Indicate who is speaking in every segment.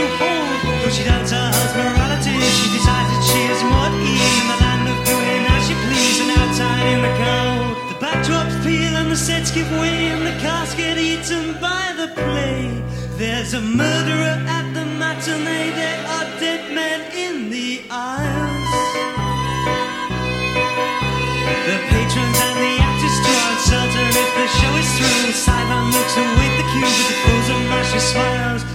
Speaker 1: She needs to hold. Though she doubts her husband's morality, she decides that she is more at in the land of doing as she please and outside in the cold. The backdrops peel and the sets give way and the cast get eaten by the play. There's a murderer at the matinee. There are dead men in the aisles. The patrons and the actors draw uncertain if the show is through. Sideline looks await the cue with the of Marcia smiles.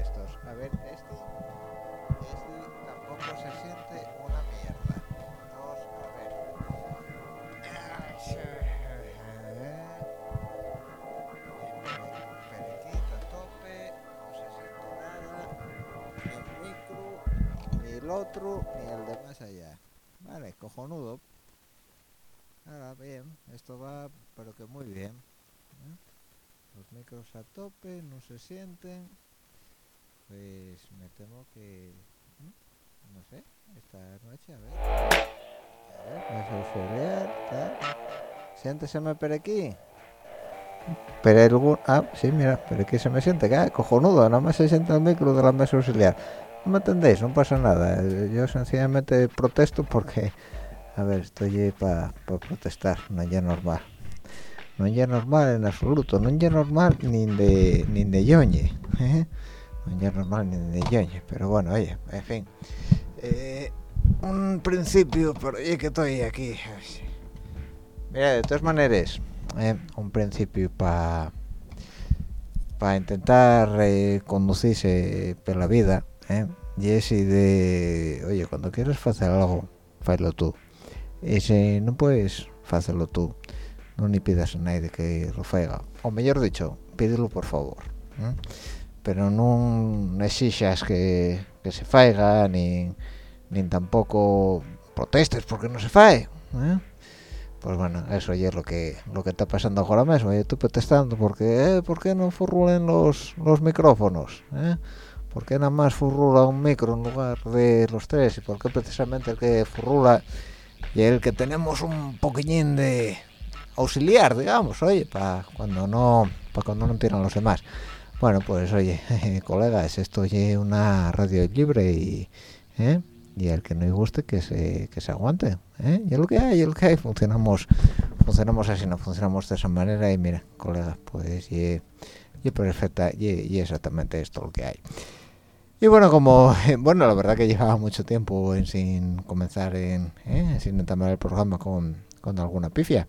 Speaker 2: Estos. A ver, este, este tampoco se siente una mierda. Dos, a ver. A tope, no se siente nada ni el micro, ni el otro, ni el de más allá. Vale, cojonudo. Ahora bien, esto va, pero que muy bien. ¿eh? Los micros a tope, no se sienten. Pues me temo que... ¿eh? No sé, esta noche, a ver. A ver. Siénteseme por aquí. Pero algún... Ah, sí, mira, pero aquí se me siente, que cojonudo, nada más se siente el micro de la mesa auxiliar. No me entendéis, no pasa nada. Yo sencillamente protesto porque, a ver, estoy para protestar, no es normal. No es normal en absoluto, no es normal ni de ni de yoñe. ¿eh? No normal ni de pero bueno, oye, en fin. Eh, un principio, pero oye que estoy aquí. Mira, de todas maneras, eh, un principio para para intentar eh, conducirse por la vida ¿eh? y ese de oye cuando quieres hacer algo hazlo tú y si no puedes hacerlo tú no ni pidas a nadie que lo haga o mejor dicho pídelo por favor pero no exijas que, se faiga ni, ni tampoco protestes porque no se fae ¿eh? pues bueno eso es lo que lo que está pasando ahora mismo yo estoy protestando porque eh, ¿por qué no furrulen los, los micrófonos? ¿eh? ¿por qué nada más furrula un micro en lugar de los tres? y por qué precisamente el que furrula y el que tenemos un poquillín de auxiliar digamos oye para cuando no para cuando no tiran los demás bueno pues oye colegas esto es una radio libre y ¿eh? y el que no le guste que se que se aguante ¿eh? y es lo que hay es lo que hay funcionamos funcionamos así no funcionamos de esa manera y mira colegas pues y, y perfecta y, y, exactamente esto lo que hay y bueno como bueno la verdad que llevaba mucho tiempo sin comenzar en ¿eh? sin entamar el programa con, con alguna pifia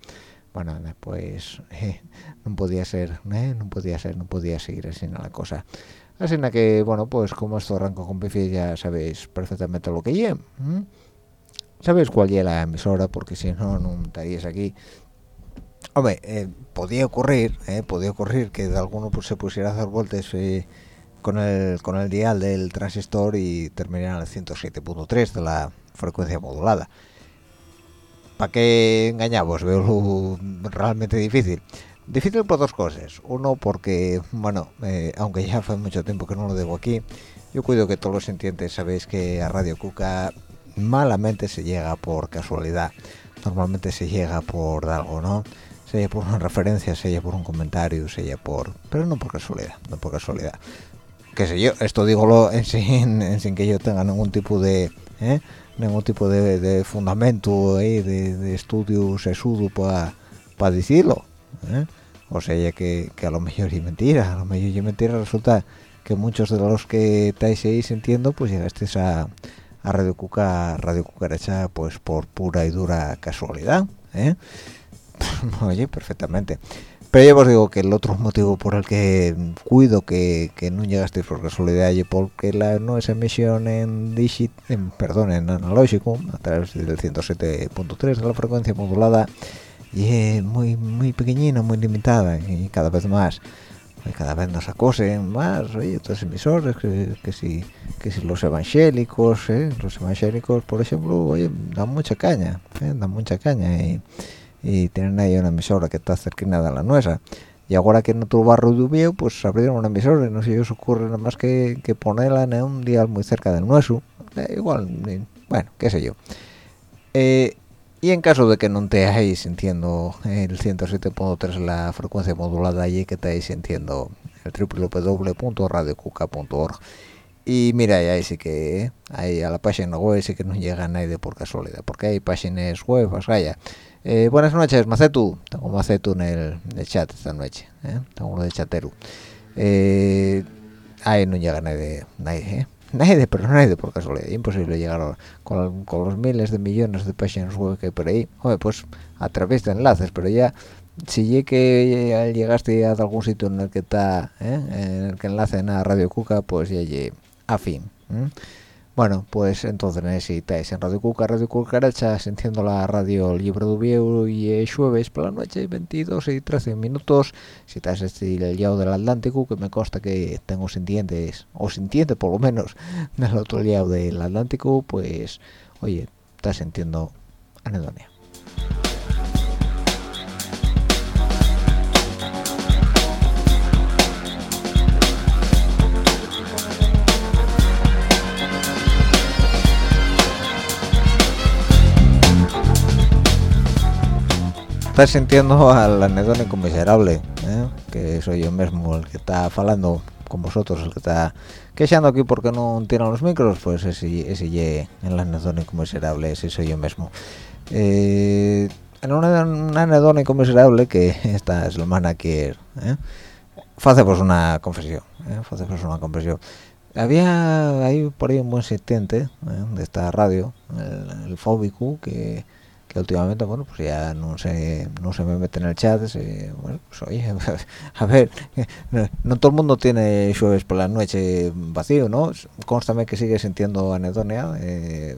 Speaker 2: bueno pues eh, no podía ser ¿eh? no podía ser no podía seguir así la cosa Así que, bueno, pues como esto arranco con pifia ya sabéis perfectamente lo que lleva. Sabéis cuál es la emisora, porque si no, no estaríais aquí. Hombre, eh, podía ocurrir, eh, podía ocurrir que de alguno pues, se pusiera a hacer vueltas eh, con el con el dial del transistor y terminara en el 107.3 de la frecuencia modulada. ¿Para qué engañamos? Veo realmente difícil. Difícil por dos cosas. Uno, porque, bueno, eh, aunque ya fue mucho tiempo que no lo debo aquí, yo cuido que todos los entiendes sabéis que a Radio Cuca malamente se llega por casualidad. Normalmente se llega por algo, ¿no? Se llega por una referencia, se llega por un comentario, se llega por... Pero no por casualidad, no por casualidad. Qué sé yo, esto digo en sin, sin que yo tenga ningún tipo de... ¿eh? Ningún tipo de, fundamento ¿eh? de, de estudio sesudo para pa decirlo. ¿eh? o sea que, que, a lo mejor y mentira a lo mejor y mentira resulta que muchos de los que estáis ahí sintiendo pues llegasteis a, a Radio Cuca Radio Cucaracha pues por pura y dura casualidad ¿eh? oye perfectamente pero ya os digo que el otro motivo por el que cuido que, que no llegasteis por casualidad y porque la no es emisión en digit en, perdón en analógico a través del 107.3 de la frecuencia modulada y es muy muy pequeñina, muy limitada y cada vez más cada vez nos acosen más oye, otros emisores que, que si que si los evangélicos ¿eh? los evangélicos por ejemplo oye, dan mucha caña ¿eh? dan mucha caña y, y, tienen ahí una emisora que está cerquina de la nuestra. Y ahora que en otro barrio de Ubieu pues abrieron una emisora y no sé os ocurre nada más que, que ponerla en un dial muy cerca del nuestro. Eh, igual bueno qué sé yo. Eh, y en caso de que no estéis sintiendo el 107.3 la frecuencia modulada allí que estáis sintiendo el www.radiocuca.org y mira ahí sí que ahí a la página web sí que no llega nadie por casualidad porque hay páginas web o sea, eh, buenas noches Macetu tengo Macetu en el, chat esta noche ¿eh? tengo uno de chatero eh, ahí no llega nadie nadie ¿eh? nadie, pero nadie por casualidad, imposible llegar con, con, los miles de millones de páginas web que hay por ahí, pues a través de enlaces, pero ya si llegue llegaste a algún sitio en el que está, ¿eh? en el que enlacen a Radio Cuca, pues ya llegue a fin. Bueno, pues entonces necesitáis en Radio Cuca, Radio Cucaracha, sintiendo la radio Libre de Vieu y el jueves por la noche, 22 y 13 minutos. Si estás el lado del Atlántico, que me consta que tengo sintientes, o sintiente por lo menos, del otro lado del Atlántico, pues, oye, estás sintiendo anedonia. Estás sintiendo al anedónico miserable ¿eh? que soy yo mismo el que está hablando con vosotros el que está quejando aquí porque no tiran los micros pues ese ese el anedónico miserable ese soy yo mismo eh, en un, anedónico miserable que esta es la mana que ¿eh? pues una confesión ¿eh? pues una confesión había ahí por ahí un buen asistente ¿eh? de esta radio el, el fóbico que que últimamente bueno pues ya no se no se me mete en el chat bueno pues oye a ver no, todo el mundo tiene jueves por la noche vacío no constame que sigue sintiendo anedonia eh,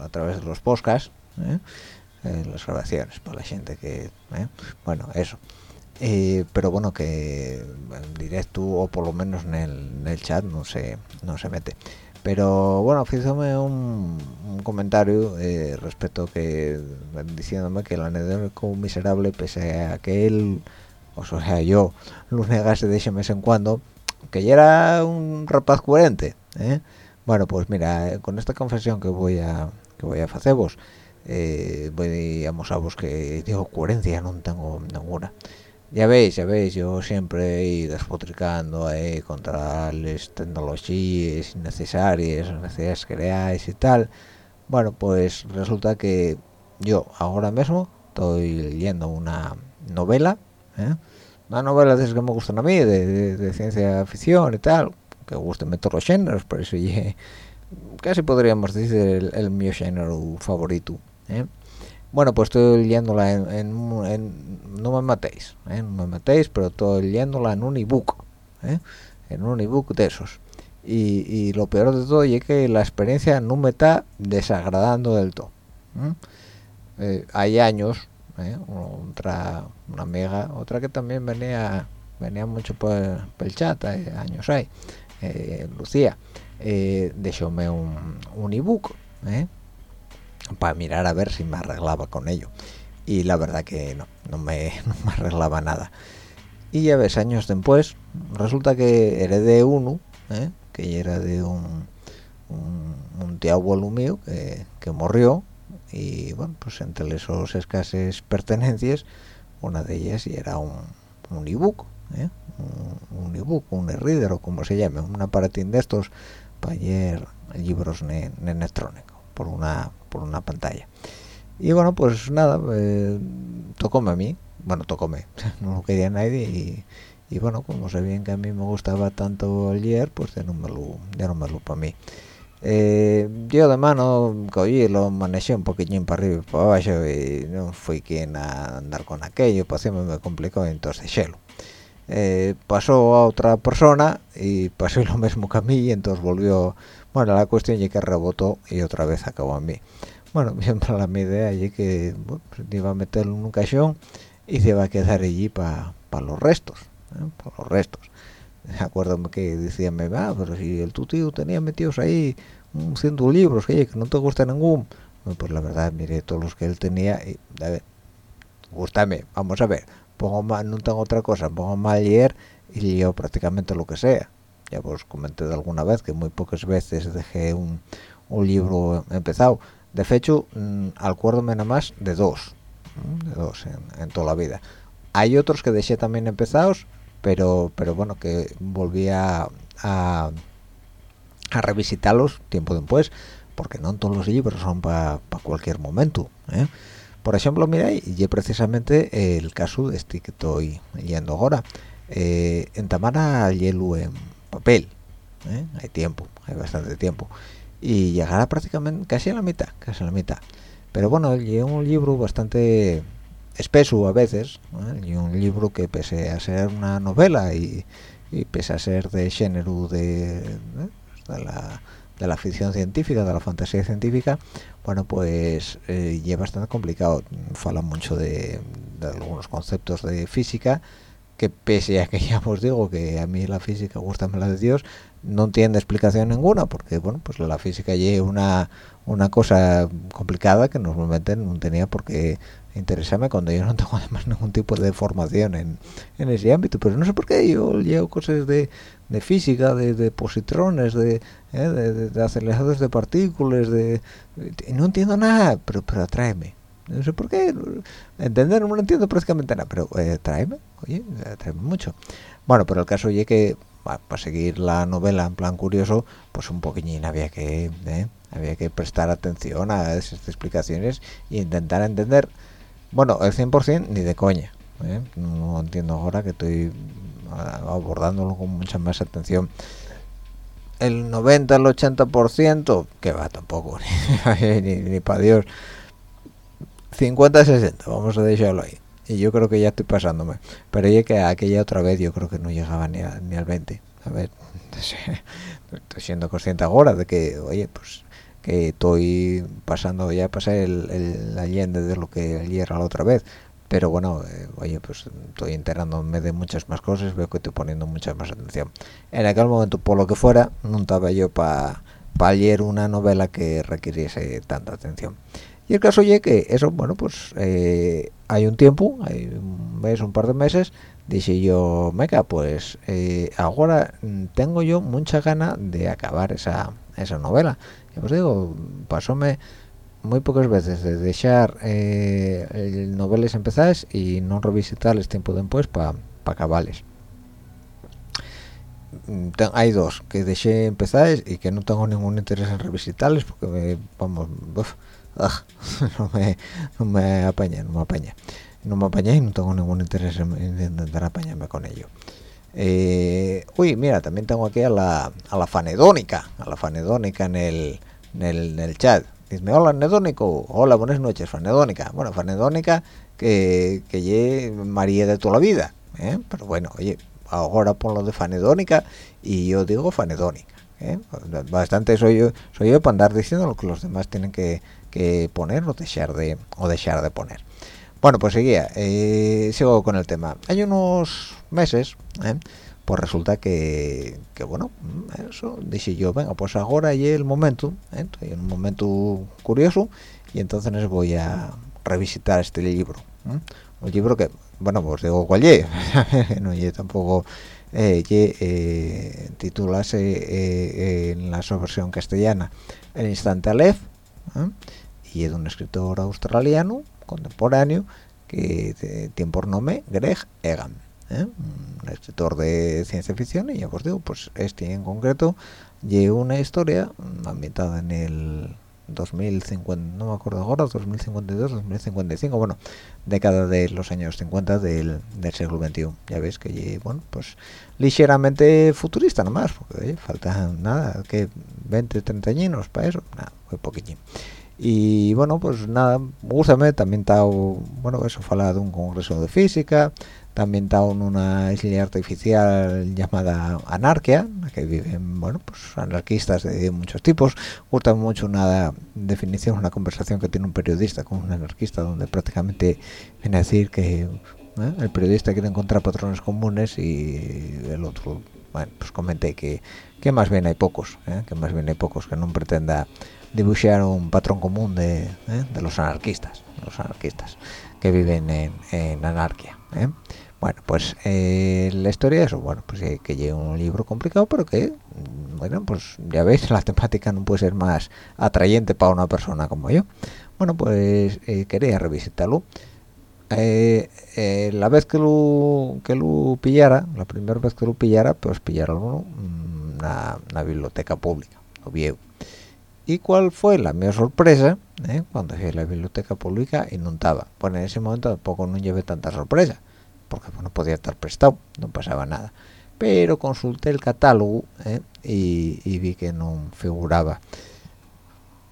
Speaker 2: a través de los podcasts ¿eh? las grabaciones para la gente que ¿eh? bueno eso pero bueno que en directo o por lo menos en el, en el chat no se no se mete pero bueno fíjame un, comentario eh, respecto que diciéndome que el anedónico miserable pese a que él o sea yo lo negase de ese mes en cuando que ya era un rapaz coherente ¿eh? bueno pues mira con esta confesión que voy a que voy a haceros eh, voy a vos que digo coherencia no tengo ninguna ya veis, ya veis, yo siempre he despotricando ahí contra las tecnologías innecesarias, necesidades creáis y tal. Bueno, pues resulta que yo ahora mismo estoy leyendo una novela, ¿eh? una novela de que me gustan a mí, de, ciencia ficción y tal, que gusten todos los géneros, por eso casi podríamos decir el, el mi género favorito. ¿eh? Bueno, pues estoy leyéndola en, no me matéis, ¿eh? no me matéis, pero estoy leyéndola en un ebook, ¿eh? en un ebook de esos. Y, lo peor de todo es que la experiencia no me está desagradando del todo. ¿eh? hay años, otra una amiga, otra que también venía venía mucho por, el chat, años hay, Lucía, dejóme un, un ebook, para mirar a ver si me arreglaba con ello y la verdad que no, no me, arreglaba nada y ya ves, años después resulta que heredé uno ¿eh? que era de un, un, tío abuelo mío que, que murió y bueno, pues entre esos escasas pertenencias una de ellas era un, un ebook ¿eh? un, ebook, un e-reader o como se llame, un aparatín de estos para leer libros en electrónico por una por una pantalla. Y bueno pues nada eh, tocóme a mí. Bueno tocóme no lo quería nadie y, bueno como sé bien que a mí me gustaba tanto ayer pues ya no me lo ya no me lo para mí. Eh, yo de mano cogí lo manejé un poquillín para arriba y para abajo y no fui quien a andar con aquello pues me complicó entonces chelo eh, pasó a otra persona y pasó lo mismo que a mí y entonces volvió bueno la cuestión es que rebotó y otra vez acabó a mí bueno, bien para la mi idea allí que bueno, pues, iba a meterlo en un cajón y se iba a quedar allí para los restos, ¿eh? para los restos. Acuérdame que decían, ah, pero si el tu tío tenía metidos ahí un ciento libros, que, no te gusta ningún. pues la verdad, mire todos los que él tenía y, a ver, gustame, vamos a ver, pongo mal, no tengo otra cosa, pongo mal ayer y leo prácticamente lo que sea. Ya os comenté de alguna vez que muy pocas veces dejé un, un libro empezado. De hecho mm, acuérdome nada más de dos de dos en, toda la vida. Hay otros que dejé también empezados pero pero bueno que volví a, a, revisitarlos tiempo después porque no todos los libros son para cualquier momento ¿eh? por ejemplo mira y precisamente el caso de este que estoy leyendo ahora. Eh, en Tamara hielo en papel ¿eh? hay tiempo hay bastante tiempo y llegará prácticamente casi a la mitad, casi a la mitad. Pero bueno, es un libro bastante espeso a veces, y un libro que pese a ser una novela y, pese a ser de género de, de, la, de, la, ficción científica, de la fantasía científica, bueno, pues eh, es bastante complicado. Fala mucho de, de algunos conceptos de física, que pese a que ya os digo que a mí la física gusta más la de Dios, no tiene explicación ninguna porque bueno pues la física es una una cosa complicada que normalmente no tenía por qué interesarme cuando yo no tengo además ningún tipo de formación en, en ese ámbito. Pero no sé por qué yo llevo cosas de, de física de, positrones de, eh, de, aceleradores de partículas de, no entiendo nada. Pero pero tráeme no sé por qué entender no lo entiendo prácticamente nada pero eh, tráeme oye tráeme mucho bueno pero el caso es que para seguir la novela en plan curioso, pues un poquillín había que ¿eh? había que prestar atención a esas explicaciones e intentar entender, bueno, el 100% ni de coña. ¿eh? No entiendo ahora que estoy abordándolo con mucha más atención. El 90, el 80%, que va tampoco, ni, ni, para Dios. 50-60, vamos a dejarlo ahí. Y yo creo que ya estoy pasándome. Pero ya que aquella otra vez yo creo que no llegaba ni, ni al 20. A ver, estoy siendo consciente ahora de que, oye, pues que estoy pasando, ya pasé el, el allende de lo que ayer era la otra vez. Pero bueno, eh, oye, pues estoy enterándome de muchas más cosas, veo que estoy poniendo mucha más atención. En aquel momento, por lo que fuera, no estaba yo para pa leer una novela que requiriese tanta atención. Y el caso es que eso, bueno, pues eh, hay un tiempo, hay un mes, un par de meses, dije yo, meca, pues eh, ahora tengo yo mucha gana de acabar esa, esa novela. Y pues digo, pasóme muy pocas veces de dejar eh, novelas empezadas y no revisitarles tiempo después para pa acabarles. Hay dos que dejé empezadas y que no tengo ningún interés en revisitarles porque me, vamos, uf, ah, no me, no me apaña, no me apaña. No me apañé y no tengo ningún interés en, intentar apañarme con ello. Eh, uy, mira, también tengo aquí a la, a la fanedónica, a la fanedónica en el, en el, chat. Dice, hola, anedónico. Hola, buenas noches, fanedónica. Bueno, fanedónica que, que ye María de toda la vida. ¿eh? Pero bueno, oye, ahora ponlo de fanedónica y yo digo fanedónica. ¿eh? Bastante soy yo, soy yo para andar diciendo lo que los demás tienen que, que poner o dejar de, o dejar de poner. Bueno, pues seguía, eh, sigo con el tema. Hay unos meses, ¿eh? pues resulta que, que, bueno, eso, dije yo, venga, pues ahora hay el momento, ¿eh? en un momento curioso, y entonces voy a revisitar este libro. Un libro que, bueno, pues digo cuál es, no ye tampoco, eh, eh, eh, en la versión castellana El instante Aleph, ¿eh? y es un escritor australiano, contemporáneo que tiene por nombre Greg Egan ¿eh? un escritor de ciencia ficción y ya os digo pues este en concreto lleva una historia ambientada en el 2050 no me acuerdo ahora 2052 2055 bueno década de los años 50 del, del siglo XXI ya veis que bueno pues ligeramente futurista nomás porque oye, falta nada que 20 30 años para eso nada muy poquitín y bueno pues nada gustame también está bueno eso fala de un congreso de física también está en una isla artificial llamada Anarquia que viven bueno pues anarquistas de muchos tipos gusta mucho una definición una conversación que tiene un periodista con un anarquista donde prácticamente viene a decir que ¿eh? el periodista quiere encontrar patrones comunes y el otro bueno pues comenté que que más bien hay pocos ¿eh? que más bien hay pocos que no pretenda dibujar un patrón común de, ¿eh? de los anarquistas los anarquistas que viven en, en anarquia ¿eh? Bueno pues eh, la historia es bueno pues eh, que lleva un libro complicado pero que bueno pues ya veis la temática no puede ser más atrayente para una persona como yo. Bueno pues quería revisitarlo. La vez que lo que lo pillara la primera vez que lo pillara pues pillara una, una biblioteca pública lo viejo. Y cuál fue la mi sorpresa ¿eh? cuando a la biblioteca pública estaba. Bueno en ese momento tampoco no llevé tanta sorpresa porque bueno podía estar prestado no pasaba nada. Pero consulté el catálogo ¿eh? y, y, vi que no figuraba.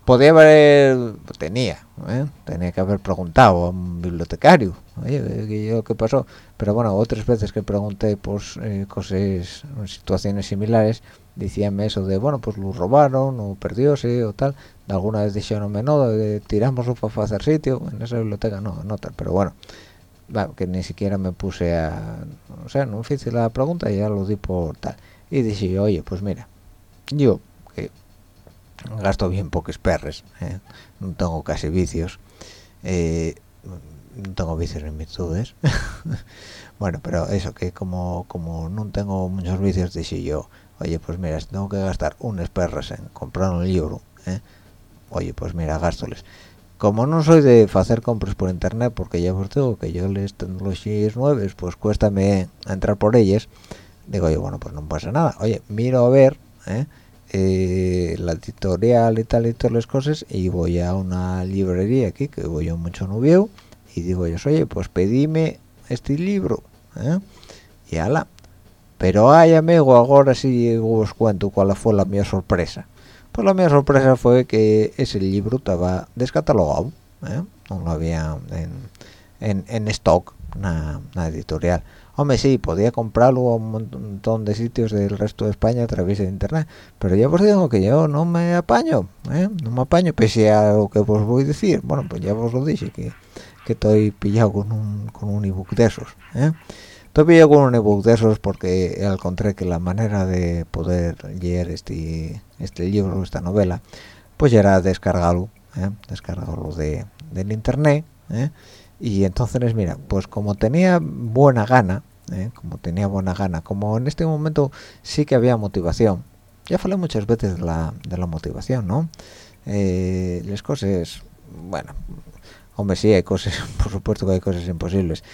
Speaker 2: Podía haber tenía ¿eh? tenía que haber preguntado a un bibliotecario oye qué pasó pero bueno otras veces que pregunté pues cosas situaciones similares decíame eso de bueno pues lo robaron o perdióse o tal alguna vez dijeron no de, tiramoslo para hacer sitio en esa biblioteca no no tal pero bueno que ni siquiera me puse a o sea no hice la pregunta y ya lo di por tal y dije oye pues mira yo gasto bien pocos perres ¿eh? no tengo casi vicios eh, no tengo vicios ni virtudes bueno pero eso que como como no tengo muchos vicios dije yo oye pues mira tengo que gastar unos perros en comprar un libro ¿eh? oye pues mira gástoles como no soy de hacer compras por internet porque ya os digo que yo les tecnologías nuevas pues cuéstame entrar por ellas digo yo bueno pues no pasa nada oye miro a ver ¿eh? Eh, la editorial y tal y todas las cosas y voy a una librería aquí que voy yo mucho no y digo yo oye pues pedime este libro y ala. Pero ay amigo ahora sí os cuento cuál fue la mía sorpresa pues la mía sorpresa fue que ese libro estaba descatalogado ¿eh? no lo había en, en, stock una, editorial hombre sí podía comprarlo a un montón de sitios del resto de España a través de internet pero ya os digo que yo no me apaño ¿eh? no me apaño pese a lo que os voy a decir bueno pues ya os lo dije que, que estoy pillado con un, con un ebook de esos ¿eh? Pillado con un ebook de esos porque encontré que la manera de poder leer este este libro esta novela pues era descargarlo ¿eh? descargarlo de, del internet ¿eh? y entonces mira pues como tenía buena gana ¿eh? como tenía buena gana como en este momento sí que había motivación ya falé muchas veces de la, de la motivación no eh, las cosas bueno hombre sí hay cosas por supuesto que hay cosas imposibles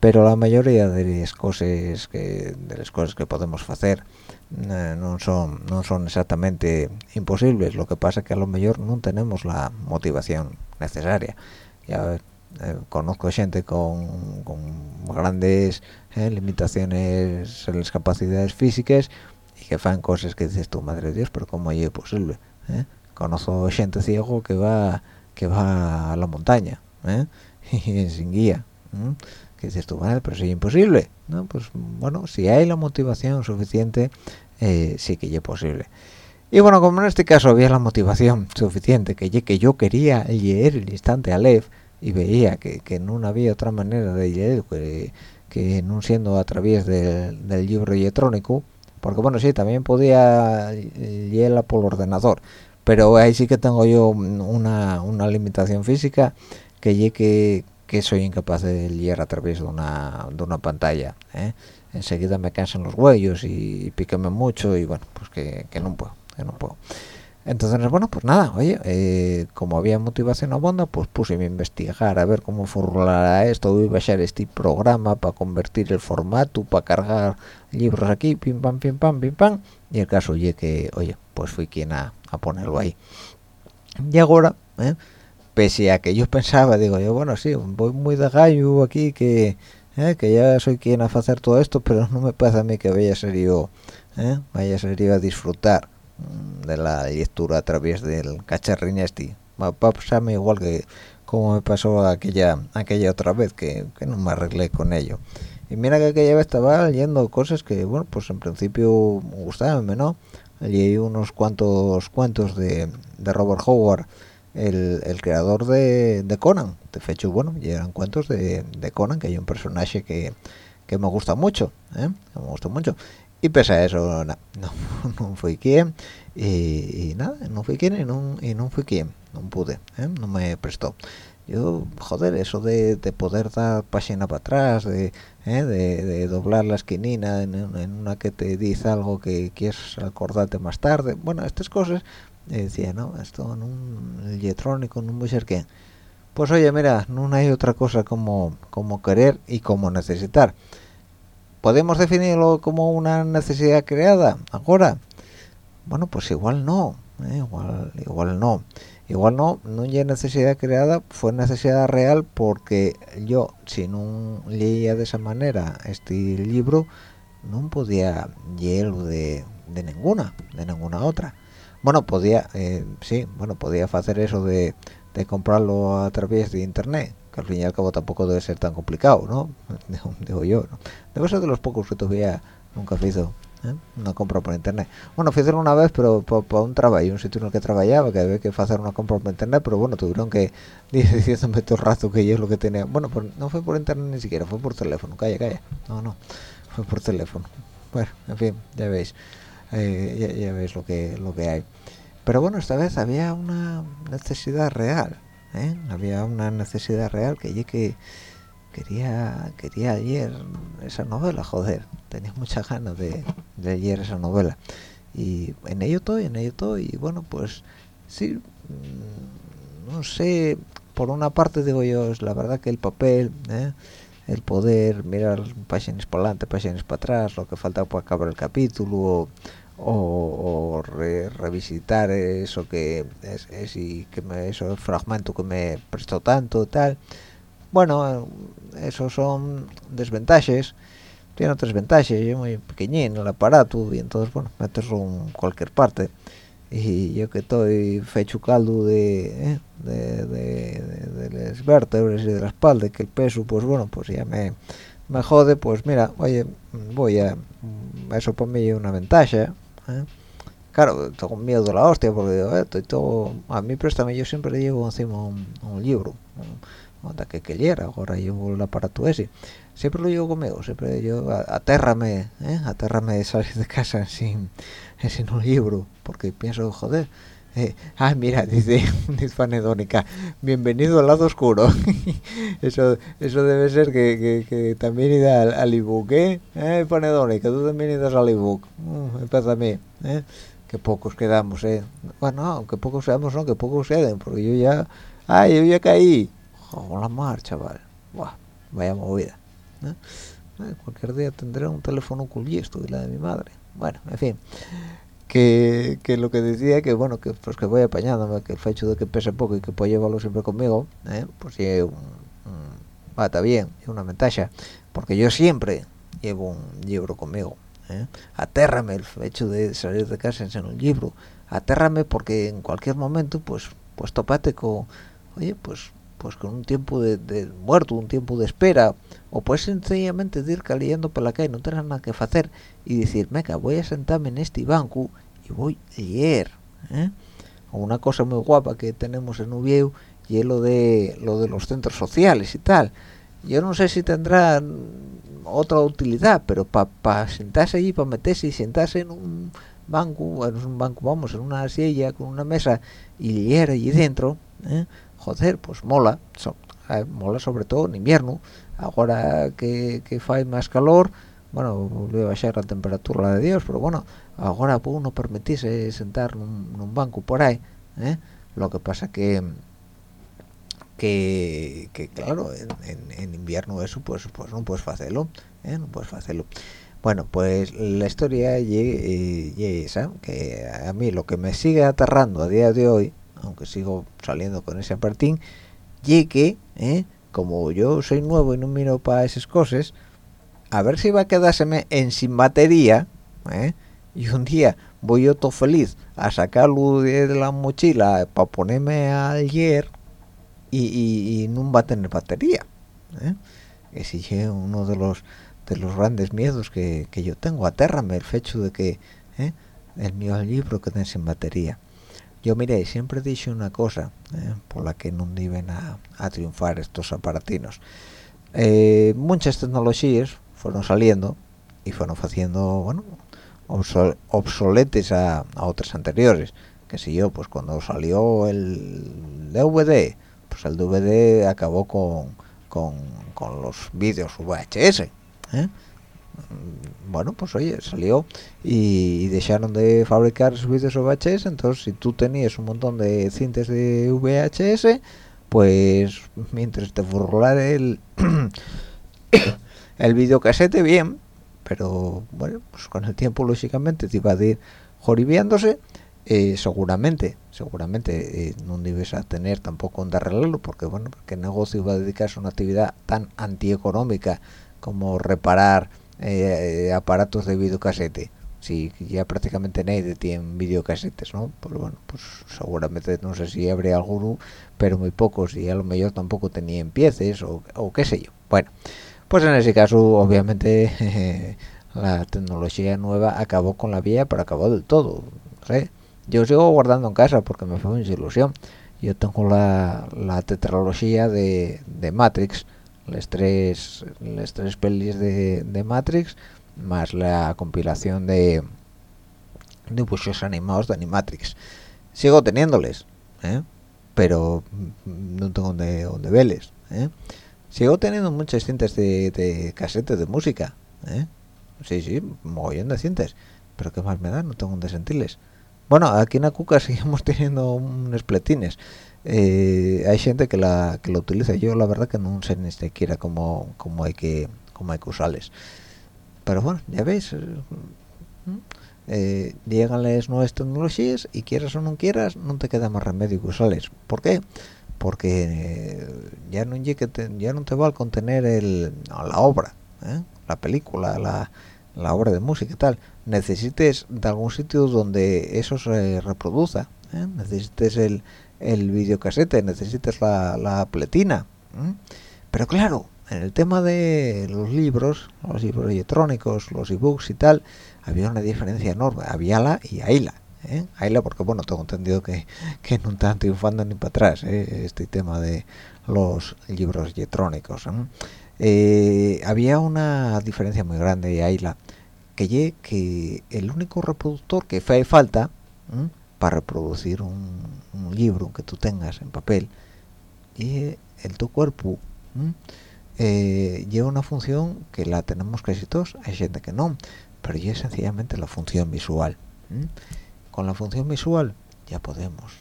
Speaker 2: pero la mayoría de las cosas que de las cosas que podemos hacer no son no son exactamente imposibles. Lo que pasa es que a lo mejor no tenemos la motivación necesaria. Ya eh, conozco gente con, grandes eh, limitaciones en las capacidades físicas y que fan cosas que dices tú madre de dios pero cómo es posible eh? conozco gente ciego que va que va a la montaña y sin guía que dices tú madre pero es imposible no pues bueno si hay la motivación suficiente sí que es posible. Y bueno, como en este caso había la motivación suficiente, que, que yo quería leer el instante Aleph, y veía que, que no había otra manera de leer que, que no siendo a través del, del libro electrónico porque bueno sí también podía leerla por ordenador pero ahí sí que tengo yo una, una limitación física que que, que soy incapaz de leer a través de una, de una pantalla ¿eh? enseguida me cansan los huellos y píqueme mucho y bueno pues que, que no puedo que no puedo entonces bueno pues nada oye eh, como había motivación abonda pues puse a investigar a ver cómo formular esto voy a bajar este programa para convertir el formato para cargar libros aquí pim pam pim pam pim pam y el caso oye que oye pues fui quien a, ponerlo ahí y ahora ¿eh? Pese a que yo pensaba digo yo bueno sí voy muy de gallo aquí que ¿eh? que ya soy quien a hacer todo esto pero no me pasa a mí que vaya a ser yo vaya a ser yo a disfrutar de la lectura a través del cacharrín este va a pasarme igual que como me pasó aquella aquella otra vez que, que, no me arreglé con ello y mira que aquella vez estaba leyendo cosas que bueno pues en principio gustaban no leí unos cuantos cuentos de, de Robert Howard el, creador de, Conan de hecho bueno eran cuentos de, Conan que hay un personaje que, que me gusta mucho ¿eh? me gusta mucho y pese a eso no, no, fui quien y, nada no fui quien y no, y no fui quien no pude ¿eh? no me prestó yo joder eso de, de poder dar página para atrás de, ¿eh? de, doblar la esquinina en, una que te dice algo que quieres acordarte más tarde bueno estas cosas decía no esto en un electrónico a ser quien pues oye mira no hay otra cosa como como querer y como necesitar ¿Podemos definirlo como una necesidad creada ahora? Bueno, pues igual no, ¿eh? igual, igual no. Igual no, no hay necesidad creada, fue necesidad real porque yo, si no leía de esa manera este libro, no podía leerlo de, de ninguna, de ninguna otra. Bueno, podía, eh, sí, bueno, podía hacer eso de, de comprarlo a través de internet, al fin y al cabo tampoco debe ser tan complicado, ¿no? Digo yo, ¿no? Debe ser de los pocos que todavía nunca hizo ¿eh? una compra por internet. Bueno, fui una vez, pero para un trabajo, un sitio en el que trabajaba, que había que hacer una compra por internet, pero bueno, tuvieron que diciéndome todo el rato que yo lo que tenía. Bueno, pues no fue por internet ni siquiera, fue por teléfono, calla, calla. No, no, fue por teléfono. Bueno, en fin, ya veis, eh, ya, ya veis lo que, lo que hay. Pero bueno, esta vez había una necesidad real ¿eh? había una necesidad real que yo que quería quería leer esa novela joder tenía muchas ganas de, leer esa novela y en ello estoy en ello estoy y bueno pues sí mm, no sé por una parte digo yo la verdad que el papel ¿eh? el poder mirar páginas para adelante páginas para atrás lo que falta para acabar el capítulo o, revisitar eso que es, y que me eso fragmento que me prestó tanto tal bueno esos son desventajas tiene otras ventajas yo muy pequeñín el aparato y entonces bueno meterlo en cualquier parte y yo que estoy fecho caldo de, ¿eh? de, de, de, las vértebras y de la espalda que el peso pues bueno pues ya me, me jode pues mira oye voy a eso para mí es una ventaja ¿eh? claro tengo miedo de la hostia porque eh, estoy todo a mí préstame yo siempre llevo encima un, libro onda que llega ahora llevo el aparato ese siempre lo llevo conmigo siempre yo atérrame ¿eh? atérrame salir de casa sin sin un libro porque pienso joder eh, ah mira dice dice bienvenido al lado oscuro eso eso debe ser que, que, que también ida al, al ebook ¿eh? eh Panedónica tú también idas al ebook. Uh, empieza a mí ¿eh? que pocos quedamos eh bueno aunque pocos seamos no que pocos queden porque yo ya ay yo ya caí. Con la marcha chaval. Buah, vaya movida ¿eh? Cualquier día tendré un teléfono con esto y la de mi madre. Bueno en fin que, que, lo que decía que bueno que pues que voy apañándome que el hecho de que pese poco y que puedo llevarlo siempre conmigo ¿eh? pues sí un, un, bien es una ventaja porque yo siempre llevo un libro conmigo ¿eh? atérrame el hecho de salir de casa sin un libro atérrame porque en cualquier momento pues pues topate con oye pues pues con un tiempo de, muerto, un tiempo de espera, o puedes sencillamente ir caliendo por la calle, no tener nada que hacer y decir, meca, voy a sentarme en este banco y voy a leer. ¿eh? Una cosa muy guapa que tenemos en Ubieu y es lo de, lo de los centros sociales y tal. Yo no sé si tendrá otra utilidad, pero para pa sentarse allí, para meterse y sentarse en un banco, en un banco, vamos, en una silla con una mesa y leer allí dentro, ¿eh? Joder, pues mola, so, eh, mola sobre todo en invierno, ahora que, que fai más calor, bueno, volvió a bajar la temperatura de Dios, pero bueno, ahora puede uno permitirse sentar en un, banco por ahí, ¿eh? lo que pasa que que, claro, en, en, invierno eso pues pues no puedes hacerlo, ¿eh? no puedes hacerlo. Bueno, pues la historia y esa, que a mí lo que me sigue aterrando a día de hoy aunque sigo saliendo con ese apartín, que, ¿eh? como yo soy nuevo y no miro para esas cosas, a ver si va a quedárseme en sin batería, ¿eh? y un día voy yo todo feliz a sacarlo de la mochila para ponerme ayer y, y, y, no va a tener batería. ¿eh? Ese es uno de los de los grandes miedos que, que yo tengo. Atérrame el hecho de que ¿eh? el mío libro quede sin batería yo mire siempre he dicho una cosa eh, por la que no deben a, triunfar estos aparatinos eh, muchas tecnologías fueron saliendo y fueron haciendo bueno obsol obsoletes a, a, otras anteriores que si yo pues cuando salió el DVD pues el DVD acabó con, con, con los vídeos VHS ¿eh? Bueno pues oye salió y, dejaron de fabricar sus vídeos VHS entonces si tú tenías un montón de cintas de VHS pues mientras te burlar el el videocasete bien pero bueno pues con el tiempo lógicamente te iba a ir joribiándose eh, seguramente seguramente eh, no debes a tener tampoco un arreglarlo porque bueno el negocio iba a dedicarse a una actividad tan antieconómica como reparar eh, aparatos de videocasete. Si ya prácticamente nadie tiene videocasetes no pues bueno pues seguramente no sé si habría alguno pero muy pocos y a lo mejor tampoco tenían piezas o, qué sé yo. Bueno pues en ese caso obviamente la tecnología nueva acabó con la vía pero acabó del todo ¿sí? yo sigo guardando en casa porque me fue una ilusión. Yo tengo la, la tetralogía de, de Matrix las tres las tres pelis de, de Matrix más la compilación de dibujos animados de Animatrix sigo teniéndoles ¿eh? pero no tengo donde, donde verles ¿eh? sigo teniendo muchas cintas de, de casetes de música ¿eh? sí, sí, mogollón de cintas pero qué más me da, no tengo donde sentirles bueno, aquí en Acuca seguimos teniendo unos pletines eh, hay gente que la que lo utiliza yo la verdad que no sé ni siquiera cómo, cómo hay que cómo hay que usarles pero bueno ya veis eh, eh, llegan las nuevas tecnologías y quieras o no quieras no te queda más remedio que usarles ¿por qué? porque eh, ya no ya no te va a contener el, la obra ¿eh? la película la, la obra de música y tal necesites de algún sitio donde eso se reproduzca ¿eh? necesites el, el videocasete necesites la, la pletina pero claro en el tema de los libros los libros electrónicos los ebooks y tal había una diferencia enorme había la y la ¿eh? Ayla porque bueno tengo entendido que, que no están triunfando ni para atrás ¿eh? este tema de los libros electrónicos eh, había una diferencia muy grande de Ayla que el único reproductor que hace falta para reproducir un, libro que tú tengas en papel. Y el tu cuerpo lleva una función que la tenemos casi todos hay gente que no pero ya es sencillamente la función visual con la función visual ya podemos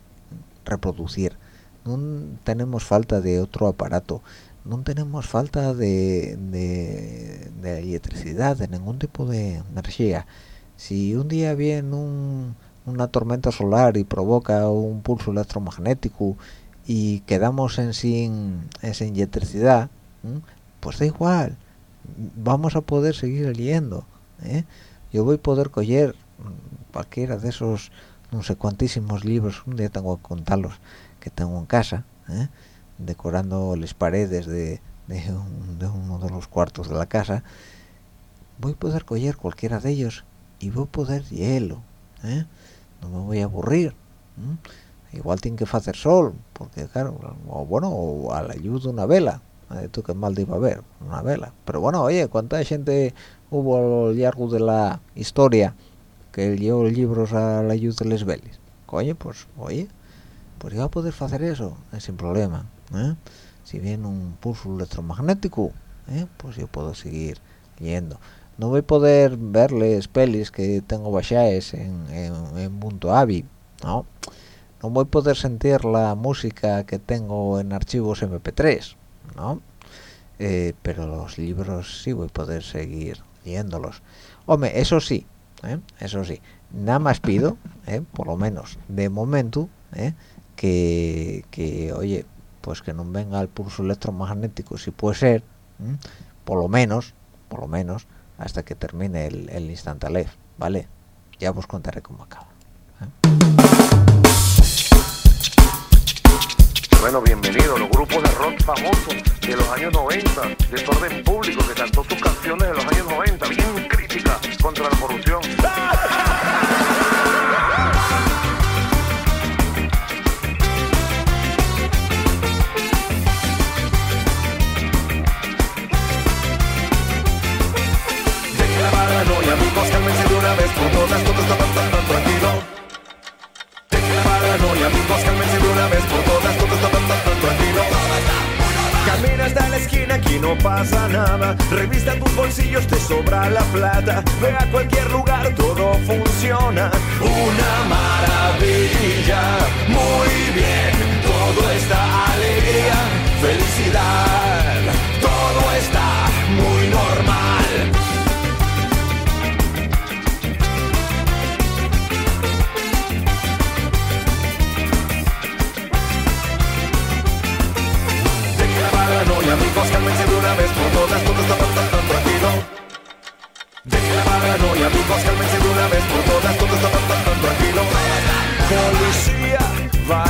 Speaker 2: reproducir. No tenemos falta de otro aparato no tenemos falta de, electricidad de ningún tipo de energía. Si un día viene una tormenta solar y provoca un pulso electromagnético y quedamos en sin, electricidad pues da igual vamos a poder seguir leyendo ¿eh? yo voy a poder coger cualquiera de esos no sé cuantísimos libros un día tengo que contarlos que tengo en casa ¿eh? decorando las paredes de, uno de los cuartos de la casa voy a poder coger cualquiera de ellos y voy a poder hielo ¿eh? No me voy a aburrir igual tiene que hacer sol porque claro o bueno o a la luz de una vela ¿eh? tú que mal iba a ver una vela pero bueno oye cuánta gente hubo a lo de la historia que llevo libros a la ayuda de les velis coño pues oye pues iba a poder hacer eso sin problema ¿eh? si viene un pulso electromagnético ¿eh? pues yo puedo seguir leyendo no voy a poder verles pelis que tengo bajadas en, en, avi no no voy a poder sentir la música que tengo en archivos mp3 no eh, pero los libros sí voy a poder seguir leyéndolos. Hombre eso sí ¿eh? eso sí. Nada más pido ¿eh? por lo menos de momento que, que, oye pues que no venga el pulso electromagnético si puede ser por lo menos por lo menos hasta que termine el, el vale ya os contaré cómo acaba
Speaker 3: Bueno, bienvenido a los grupos de rock famosos de los años 90, de orden público, que cantó sus canciones de los años 90, bien crítica contra la corrupción. Vez por todas, todo está tan, tan, tan tranquilo. La paranoia, amigos, cálmense de una vez por todas, todo está tan tranquilo. Camina hasta la esquina, aquí no pasa nada. Revista tus bolsillos, te sobra la plata. Ve a cualquier lugar, todo funciona. Una maravilla, muy bien. Todo está alegría, felicidad.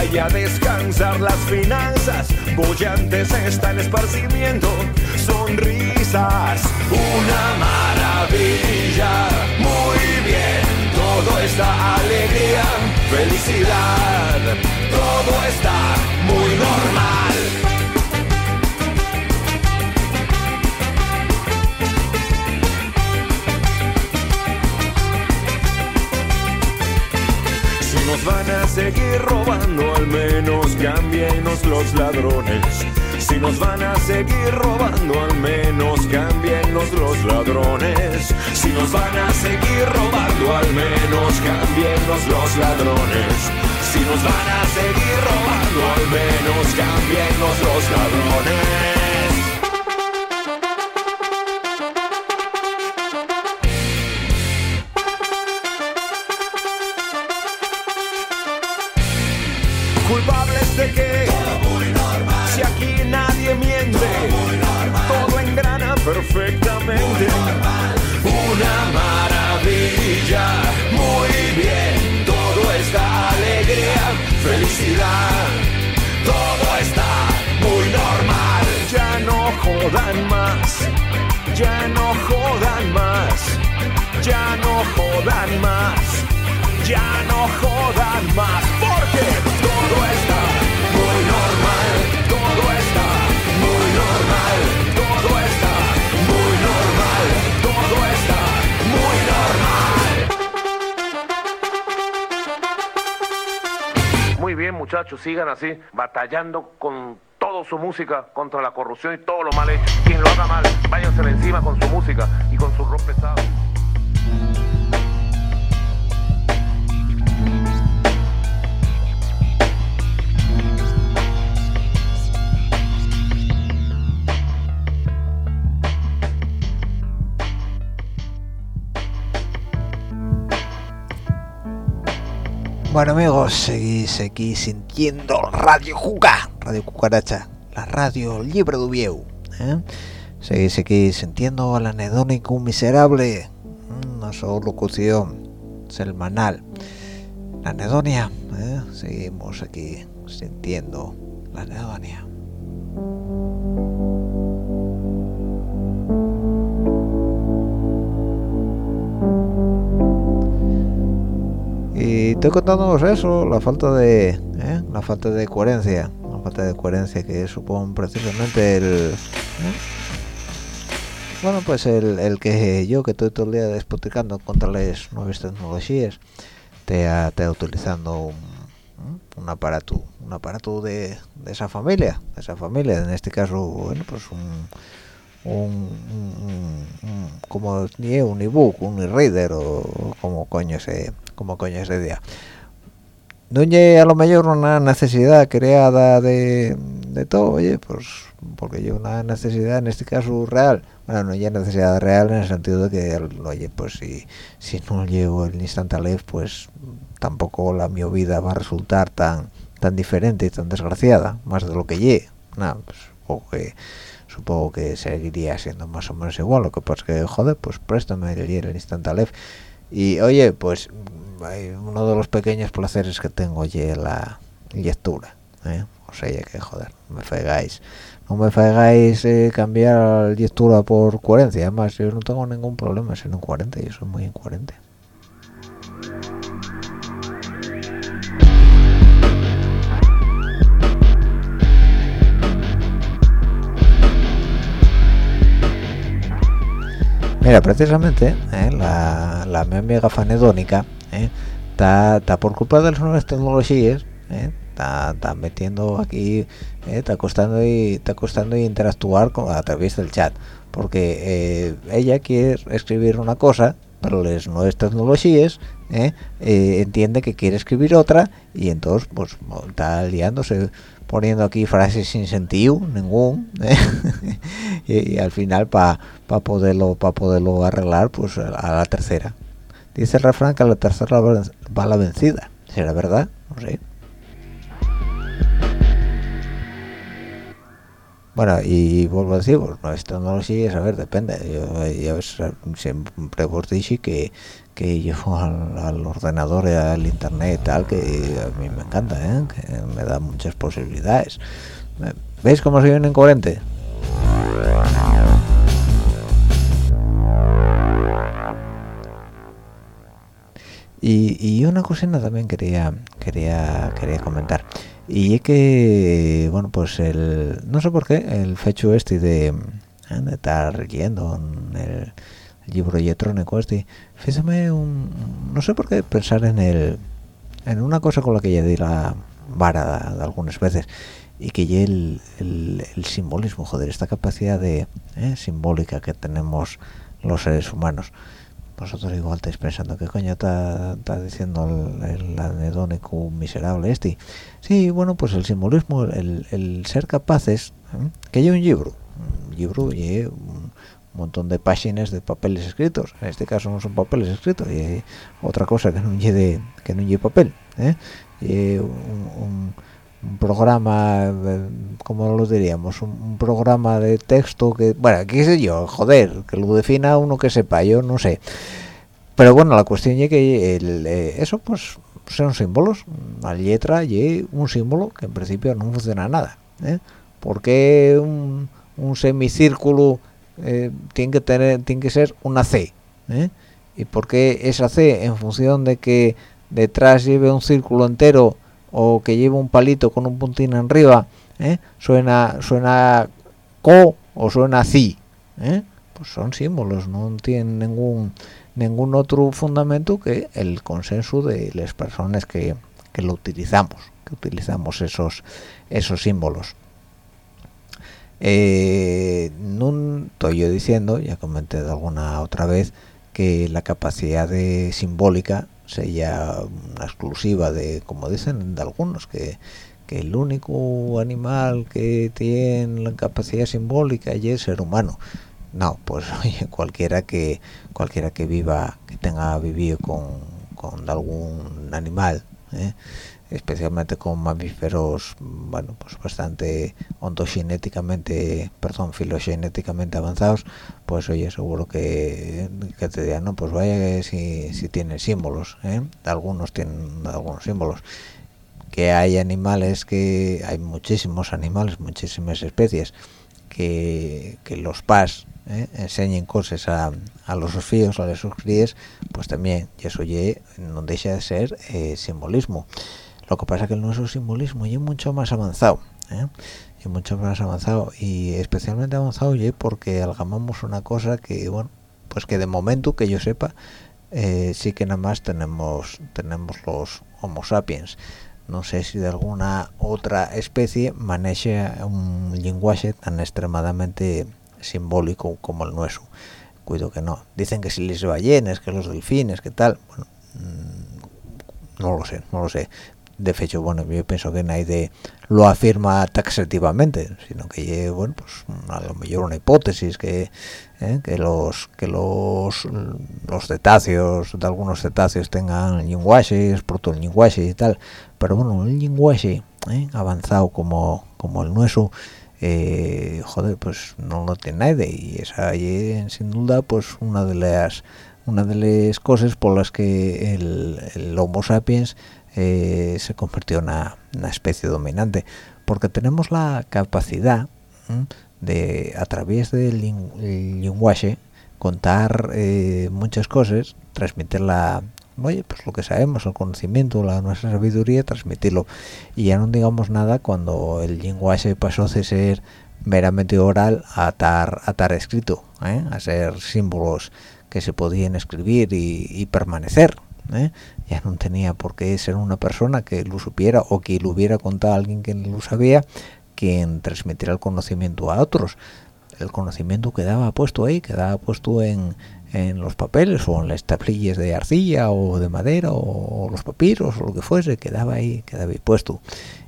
Speaker 3: Vaya a descansar las finanzas, bollantes están esparcimiento, sonrisas, una maravilla, muy bien, todo está alegría, felicidad, todo está muy normal. Van a seguir robando, al menos cámbienos los ladrones. Si nos van a seguir robando, al menos cámbienos los ladrones. Si nos van a seguir robando, al menos cámbienos los ladrones. Si nos van a seguir robando, al menos cámbienos los ladrones. Jodan más, ya no jodan más, porque todo está muy normal, todo está muy normal, todo está muy normal, todo está muy normal. Muy bien, muchachos, sigan así, batallando con toda su música contra la corrupción y todo lo mal. Quien lo haga mal, váyanse encima con su música y con su rock pesado.
Speaker 2: Bueno amigos, seguís aquí sintiendo Radio Cuca, Radio Cucaracha, la radio libre de Vieu. ¿eh? Seguís aquí sintiendo al anedónico miserable, una sola locución semanal. La anedonia, ¿eh? seguimos aquí sintiendo la anedonia. Estoy contándoos eso, la falta de, ¿eh? la falta de coherencia, la falta de coherencia que supone precisamente el, ¿eh? bueno, pues el, que yo que estoy todo el día despotricando contra las nuevas tecnologías, te te utilizando un, ¿eh? un aparato, un aparato de, esa familia, de esa familia, en este caso, bueno, pues un- un- como ni un ebook, un e-reader o como coño se como coño se día. No a lo mejor una necesidad creada de, de todo, oye, pues porque hay una necesidad en este caso real. Bueno, no hay necesidad real en el sentido de que, oye, pues si, si no llego el instant live, pues tampoco la mi vida va a resultar tan tan diferente y tan desgraciada, más de lo que llegue. Nada, pues supongo que supongo que seguiría siendo más o menos igual lo que pasa es que joder pues préstame el, el instant Aleph y oye pues uno de los pequeños placeres que tengo oye la lectura ¿eh? o sea ya que joder me fregáis. No me fregáis eh, cambiar lectura por coherencia. Además yo no tengo ningún problema siendo incoherente yo soy muy incoherente. Mira, precisamente, eh, la, la mi amiga fanedónica está por culpa de las nuevas tecnologías, eh, está está metiendo aquí, eh, está costando y está costando interactuar con, a través del chat, porque eh, ella quiere escribir una cosa, pero las nuevas tecnologías eh, eh, entiende que quiere escribir otra y entonces pues está liándose poniendo aquí frases sin sentido ningún ¿eh? y, al final para poderlo para poderlo arreglar pues a la tercera dice el refrán que la tercera va la vencida. Será verdad no sé. Bueno y vuelvo a decir pues esto no lo sigue a ver depende. Yo, yo siempre vos dije que que yo al, al ordenador y al internet y tal que a mí me encanta ¿eh? que me da muchas posibilidades. ¿veis cómo soy un incoherente? Y, y una cosina también quería quería quería comentar y es que bueno pues el no sé por qué el fecho este de, ¿eh? de estar leyendo en el libro electrónico este fíjame un no sé por qué pensar en el en una cosa con la que ya di la vara de, algunas veces y que ya el, el, el, simbolismo joder esta capacidad de ¿eh? simbólica que tenemos los seres humanos vosotros igual estáis pensando qué coño está, diciendo el, el, anedónico miserable este sí bueno pues el simbolismo el, el ser capaces ¿eh? que hay un libro un libro y un montón de páginas de papeles escritos en este caso no son papeles escritos y otra cosa que no lleve que no lleve papel ¿eh? y un, un, un, programa como lo diríamos un, programa de texto que bueno qué sé yo joder que lo defina uno que sepa yo no sé. Pero bueno la cuestión es que eh, eso pues son símbolos. La letra y un símbolo que en principio no funciona nada ¿eh? porque un, semicírculo eh, tiene que tener tiene que ser una C y porque esa C en función de que detrás lleve un círculo entero o que lleve un palito con un puntín arriba ¿eh? suena suena co o suena ci ¿eh? pues son símbolos no tienen ningún ningún otro fundamento que el consenso de las personas que, que lo utilizamos que utilizamos esos esos símbolos eh, no estoy yo diciendo ya comenté alguna otra vez que la capacidad de simbólica sería una exclusiva de como dicen de algunos que, que el único animal que tiene la capacidad simbólica es el ser humano no pues oye, cualquiera que cualquiera que viva que tenga vivido con, con algún animal ¿eh? Especialmente con mamíferos bueno pues bastante ontogenéticamente perdón filogenéticamente avanzados pues oye seguro que, que te dirán no pues vaya si, si tiene símbolos ¿eh? algunos tienen algunos símbolos que hay animales que hay muchísimos animales muchísimas especies que, que los pas ¿eh? enseñen cosas a, a los fíos, a sus críes, pues también, y eso ye, no deja de ser eh, simbolismo. Lo que pasa es que nuestro simbolismo es mucho más avanzado, ¿eh? y mucho más avanzado, y especialmente avanzado porque algamamos una cosa que, bueno, pues que de momento, que yo sepa, eh, sí que nada más tenemos tenemos los Homo sapiens. No sé si de alguna otra especie maneja un lenguaje tan extremadamente simbólico como el nuestro. Cuido que no. Dicen que si les ballenas, que los delfines, que tal. Bueno, mmm, no lo sé, no lo sé. De hecho, bueno, yo pienso que nadie lo afirma taxativamente, sino que bueno, pues a lo mejor una hipótesis que ¿eh? que los que los los cetáceos de algunos cetáceos tengan lenguajes, proto lenguaje y tal, pero bueno, un lenguaje ¿eh? avanzado como como el nuestro eh, joder pues no lo tiene nadie y esa es sin duda pues una de las una de las cosas por las que el, el Homo sapiens eh, se convirtió en una, especie dominante porque tenemos la capacidad de a través del lenguaje contar eh, muchas cosas transmitirla oye, pues lo que sabemos, el conocimiento, la nuestra sabiduría, transmitirlo. Y ya no digamos nada cuando el lenguaje pasó de ser meramente oral a estar, a estar escrito, ¿eh? a ser símbolos que se podían escribir y permanecer. ¿Eh? Ya no tenía por qué ser una persona que lo supiera o que lo hubiera contado a alguien que lo sabía, quien transmitiera el conocimiento a otros. El conocimiento quedaba puesto ahí, quedaba puesto en, en los papeles o en las tablillas de arcilla o de madera o, los papiros o lo que fuese quedaba ahí quedaba ahí puesto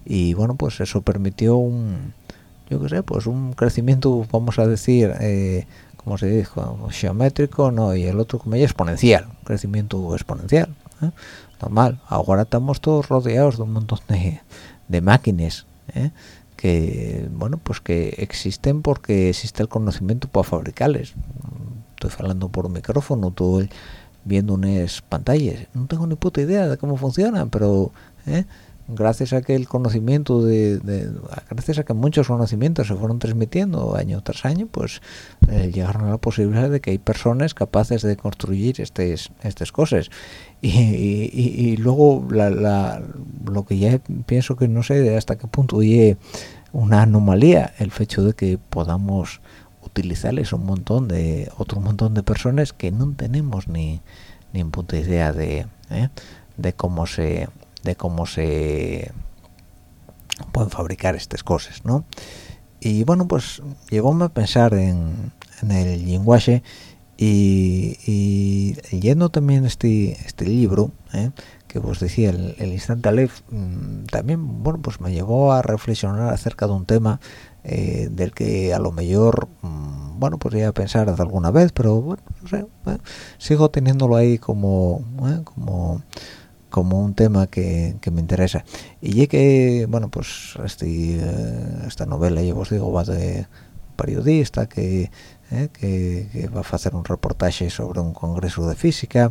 Speaker 2: y bueno pues eso permitió un yo qué sé pues un crecimiento vamos a decir eh, como se dijo geométrico no y el otro como ya exponencial crecimiento exponencial ¿eh? normal ahora estamos todos rodeados de un montón de, de máquinas ¿eh? que bueno pues que existen porque existe el conocimiento para fabricarles estoy hablando por un micrófono, estoy viendo unas pantallas, no tengo ni puta idea de cómo funcionan, pero ¿eh? Gracias a que el conocimiento de, de, gracias a que muchos conocimientos se fueron transmitiendo año tras año, pues eh, llegaron a la posibilidad de que hay personas capaces de construir estas estas cosas y, y, y luego la, la, lo que ya pienso que no sé hasta qué punto llegue una anomalía el hecho de que podamos utilizarles un montón de otro montón de personas que no tenemos ni ni puta idea de ¿eh? de cómo se de cómo se pueden fabricar estas cosas no y bueno pues llevóme a pensar en, en el lenguaje y, leyendo también este este libro ¿eh? que os decía el, el instante Aleph mmm, también bueno pues me llevó a reflexionar acerca de un tema eh, del que a lo mejor mmm, bueno podría pensar alguna vez pero bueno no sé eh, sigo teniéndolo ahí como como como un tema que, que, me interesa. Y que bueno pues este, esta novela ya os digo va de periodista que, eh, que, va a hacer un reportaje sobre un congreso de física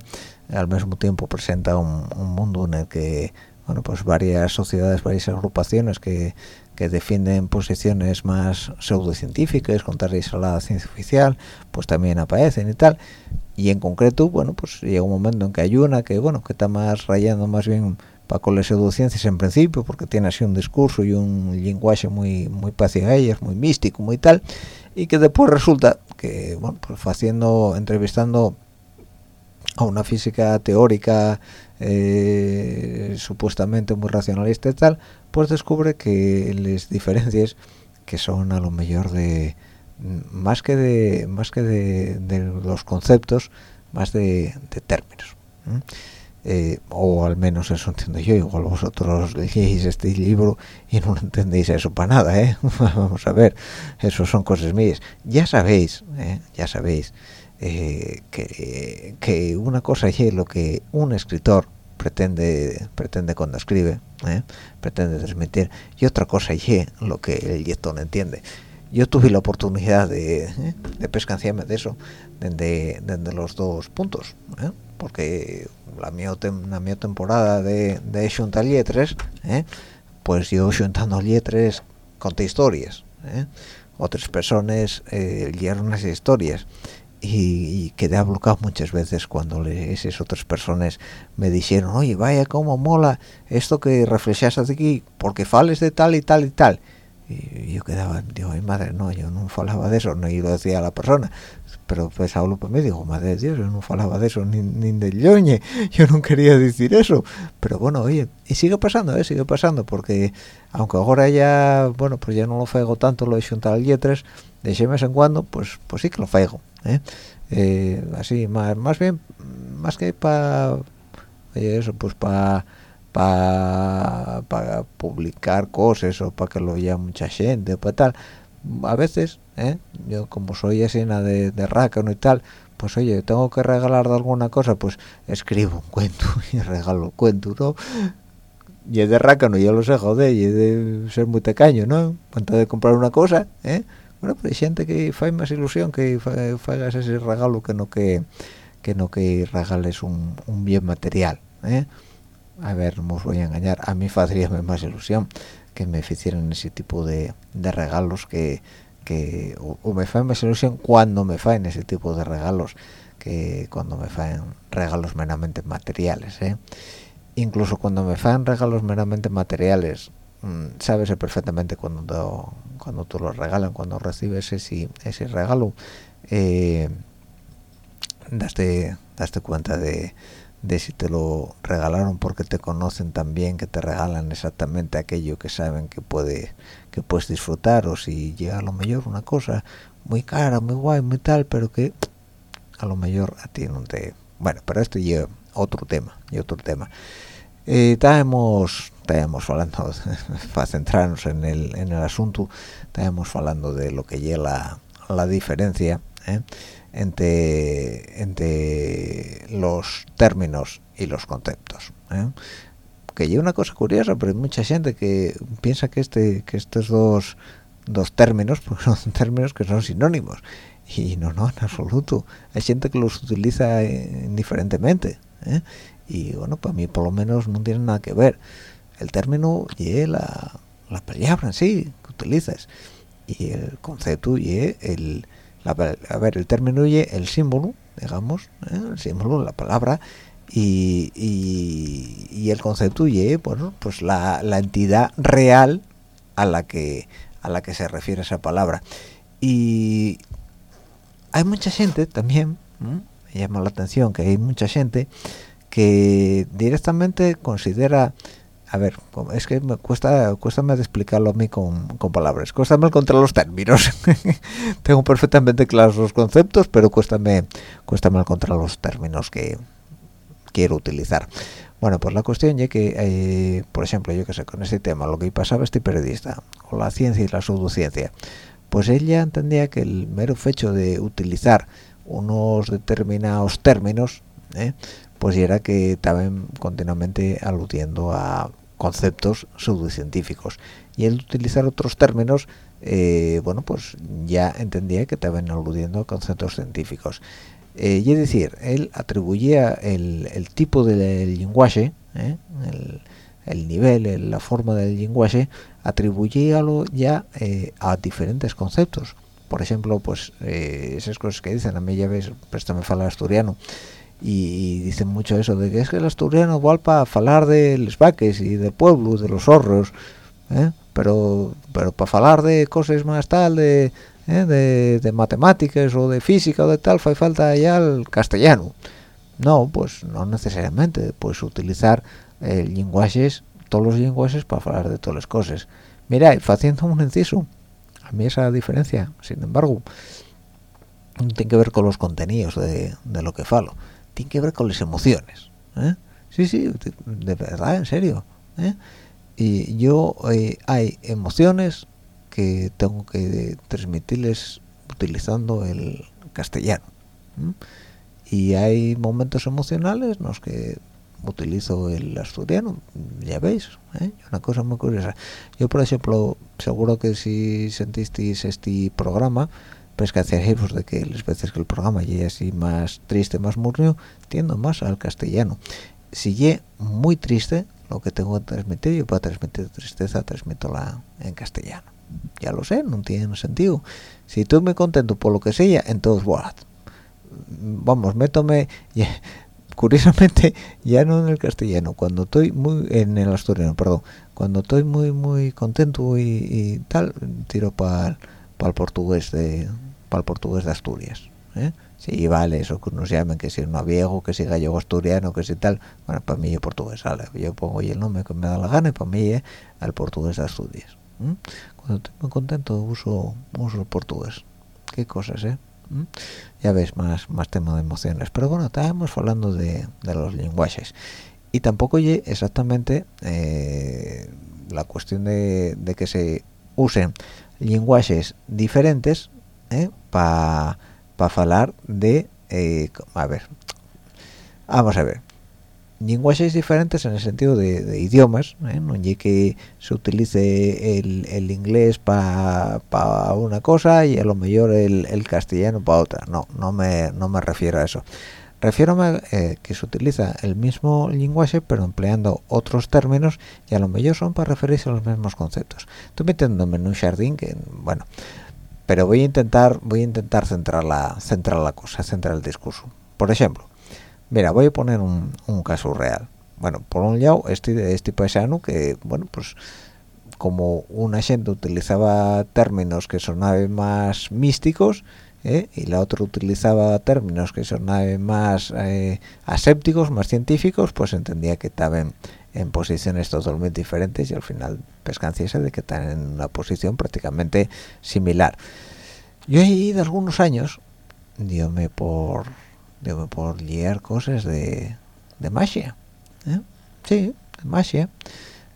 Speaker 2: al mismo tiempo presenta un, mundo en el que bueno pues varias sociedades varias agrupaciones que, que defienden posiciones más pseudocientíficas contrarias a la ciencia oficial pues también aparecen y tal y en concreto bueno pues llega un momento en que hay una que bueno que está más rayando más bien para con las pseudociencias en principio porque tiene así un discurso y un lenguaje muy muy muy místico muy tal y que después resulta que bueno pues haciendo entrevistando a una física teórica eh, supuestamente muy racionalista y tal pues descubre que las diferencias que son a lo mejor de más que de más que de, los conceptos más de, términos eh, o al menos eso entiendo yo igual vosotros leéis este libro y no entendéis eso para nada ¿eh? vamos a ver eso son cosas mías ya sabéis ¿eh? ya sabéis eh, que, que, una cosa es lo que un escritor pretende pretende cuando escribe pretende transmitir y otra cosa es lo que el lector entiende yo tuve la oportunidad de, de pescanciarme de eso desde, desde los dos puntos porque la mi, la mi temporada de, de juntar letras ¿eh? pues yo juntando letras conté historias ¿eh? otras personas eh, leyeron esas historias y, quedé bloqueado muchas veces cuando esas otras personas me dijeron oye vaya cómo mola esto que reflejas aquí porque fales de tal y tal y tal y yo quedaba digo ay madre no yo no falaba de eso no y lo decía a la persona. Pero pues hablo para mí digo madre de dios yo no falaba de eso ni, ni del yoñe yo no quería decir eso pero bueno oye y sigue pasando eh sigue pasando porque aunque ahora ya bueno pues ya no lo fego tanto lo de juntar letras de ese mes en cuando pues pues sí que lo fego ¿eh? Eh, así más más bien más que para oye eso pues para para publicar cosas o para que lo vea mucha gente para tal a veces ¿eh? yo como soy escena de, de rácano y tal pues oye tengo que regalar de alguna cosa pues escribo un cuento y regalo el cuento no y es de rácano yo lo sé joder y es de ser muy tacaño no antes de comprar una cosa ¿eh? bueno pues hay gente que hace más ilusión que hagas ese regalo que no que que no que regales un, un bien material ¿eh? A ver no os voy a engañar a mí haría más ilusión que me hicieran ese tipo de, de regalos que, que o, me faen más ilusión cuando me faen ese tipo de regalos que cuando me faen regalos meramente materiales ¿eh? incluso cuando me faen regalos meramente materiales mmm, sabes perfectamente cuando cuando tú los regalan cuando recibes ese ese regalo eh, daste daste cuenta de de si te lo regalaron porque te conocen también que te regalan exactamente aquello que saben que puede que puedes disfrutar o si llega a lo mejor una cosa muy cara muy guay muy tal pero que a lo mejor a ti no te bueno pero esto lleva otro tema y otro tema eh, estábamos estábamos hablando para centrarnos en el, en el asunto estábamos hablando de lo que lleva la, la diferencia ¿eh? Entre, entre los términos y los conceptos. ¿eh? Que hay una cosa curiosa, pero hay mucha gente que piensa que este que estos dos, dos términos pues son términos que son sinónimos. Y no, no, en absoluto. Hay gente que los utiliza indiferentemente. ¿eh? Y bueno, para mí por lo menos no tiene nada que ver. El término y la, la palabra en sí que utilizas. Y el concepto y el a ver, el término y el símbolo, digamos, ¿eh? el símbolo, la palabra, y, y, el concepto y bueno, pues la, la, entidad real a la que a la que se refiere esa palabra. Y hay mucha gente también, me llama la atención que hay mucha gente que directamente considera a ver, es que me cuesta cuesta de explicarlo a mí con, con palabras, cuesta encontrar los términos. Tengo perfectamente claros los conceptos, pero cuéstame cuéstame encontrar los términos que quiero utilizar. Bueno, pues la cuestión es que, eh, por ejemplo, yo que sé, con este tema, lo que pasaba este periodista, con la ciencia y la pseudociencia, pues ella entendía que el mero hecho de utilizar unos determinados términos, ¿eh? pues era que estaban continuamente aludiendo a conceptos pseudocientíficos. Y el utilizar otros términos eh, bueno pues ya entendía que estaban aludiendo a conceptos científicos. Eh, y es decir él atribuía el, el tipo del lenguaje ¿eh? el, el, nivel la forma del lenguaje atribuíalo ya a diferentes conceptos. Por ejemplo pues esas cosas que dicen a mí ya ves préstame falar asturiano y, dicen mucho eso de que es que el asturiano va para hablar de los vaques y del pueblo, de los horros, ¿eh? pero pero para hablar de cosas más tal, de, ¿eh? de, matemáticas o de física o de tal, falta ya el castellano. No, pues no necesariamente, pues utilizar eh, lenguajes, todos los lenguajes para hablar de todas las cosas. Mira, haciendo un inciso, a mí esa diferencia, sin embargo, tiene que ver con los contenidos de, de lo que falo tiene que ver con las emociones ¿eh? sí sí de, verdad en serio ¿eh? y yo eh, hay emociones que tengo que transmitirles utilizando el castellano y hay momentos emocionales en los que utilizo el asturiano ya veis una cosa muy curiosa yo por ejemplo seguro que si sentisteis este programa pues que pues de que las veces que el programa llegue así más triste, más murrio, tiendo más al castellano. Si llegue muy triste, lo que tengo que transmitir, yo para transmitir tristeza, transmito en castellano. Ya lo sé, no tiene sentido. Si tú me contento por lo que sea, entonces, what? Vamos, métome, curiosamente, ya no en el castellano, cuando estoy muy, en el asturiano, perdón, cuando estoy muy, muy contento y, tal, tiro para el portugués de, para el portugués de Asturias ¿eh? si vale eso que nos llamen que si no viejo que si gallego asturiano que si tal. Bueno para mí es portugués sale yo pongo el nombre que me da la gana y para mí es el portugués de Asturias cuando estoy muy contento uso uso el portugués. Qué cosas eh ya ves más más tema de emociones. Pero bueno estábamos hablando de, de los lenguajes. Y tampoco exactamente eh, la cuestión de, de que se usen lenguajes diferentes ¿eh? Para pa hablar de eh, a ver vamos a ver. Lenguajes diferentes en el sentido de, idiomas ¿eh? no hay que se utilice el, inglés para una cosa y a lo mejor el, castellano para otra no no me no me refiero a eso. Refiero a que se utiliza el mismo lenguaje pero empleando otros términos y a lo mejor son para referirse a los mismos conceptos. Estoy metiéndome en un jardín que bueno pero voy a intentar voy a intentar centrar la centrar la cosa centrar el discurso por ejemplo mira voy a poner un, caso real bueno por un lado este este paisano que bueno pues como una gente utilizaba términos que sonaban más místicos ¿eh? y la otra utilizaba términos que sonaban más eh, asépticos más científicos pues entendía que estaban en posiciones totalmente diferentes y al final pescanciese de que están en una posición prácticamente similar. Yo he ido algunos años, diome por, diome por leer cosas de, de magia, ¿eh? sí, de magia.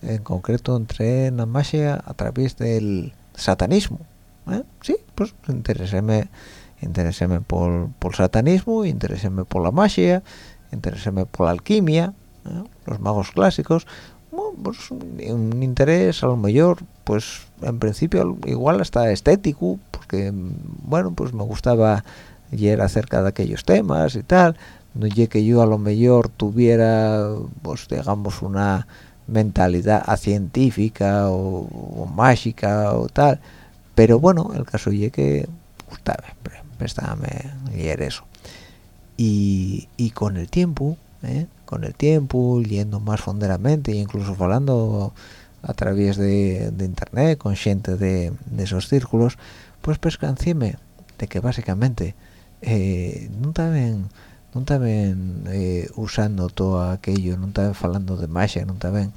Speaker 2: En concreto entré en la magia a través del satanismo. ¿eh? Sí, pues intereséme, intereséme por, por satanismo, intereséme por la magia, intereséme por la alquimia, ¿eh? los magos clásicos. Pues, un interés a lo mejor pues en principio igual hasta estético porque bueno pues me gustaba leer acerca de aquellos temas y tal. No llegué que yo a lo mejor tuviera pues digamos una mentalidad científica o, mágica o tal. Pero bueno el caso es que gustaba me estaba leer eso. Y, y con el tiempo ¿eh? con el tiempo, leyendo más fonderamente e incluso hablando a través de, internet con gente de, esos círculos, pues pescancime de que básicamente eh, no estaban no estaban eh, usando todo aquello, no estaban hablando de magia, no estaban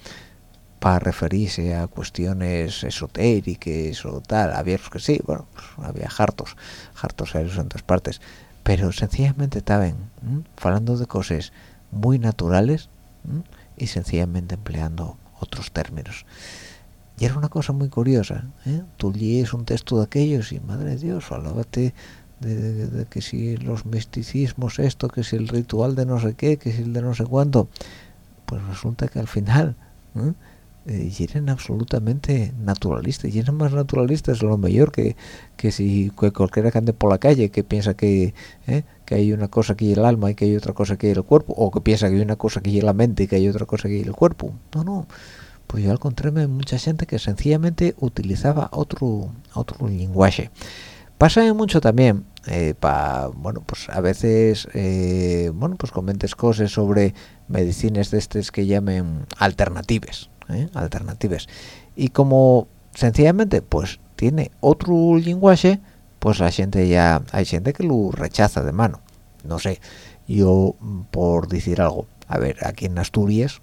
Speaker 2: para referirse a cuestiones esotéricas o tal, había los que sí, bueno, pues había hartos, hartos en otras partes, pero sencillamente estaban hablando de cosas muy naturales y sencillamente empleando otros términos. Y era una cosa muy curiosa. ¿eh? Tú lees un texto de aquellos y, madre de Dios, hablábate de, que si los misticismos esto, que si el ritual de no sé qué, que si el de no sé cuánto. Pues resulta que al final eh, absolutamente naturalistas y más naturalistas a lo mejor que, que si cualquiera que ande por la calle que piensa que, eh, que hay una cosa que hay el alma y que hay otra cosa que hay el cuerpo o que piensa que hay una cosa que hay la mente y que hay otra cosa que hay el cuerpo. No no. Pues yo encontré mucha gente que sencillamente utilizaba otro otro lenguaje. Pasa mucho también eh, bueno pues a veces eh, bueno pues comentes cosas sobre medicinas de estas que llamen alternativas ¿eh? alternativas y como sencillamente pues tiene otro lenguaje pues la gente ya hay gente que lo rechaza de mano no sé yo por decir algo a ver aquí en Asturias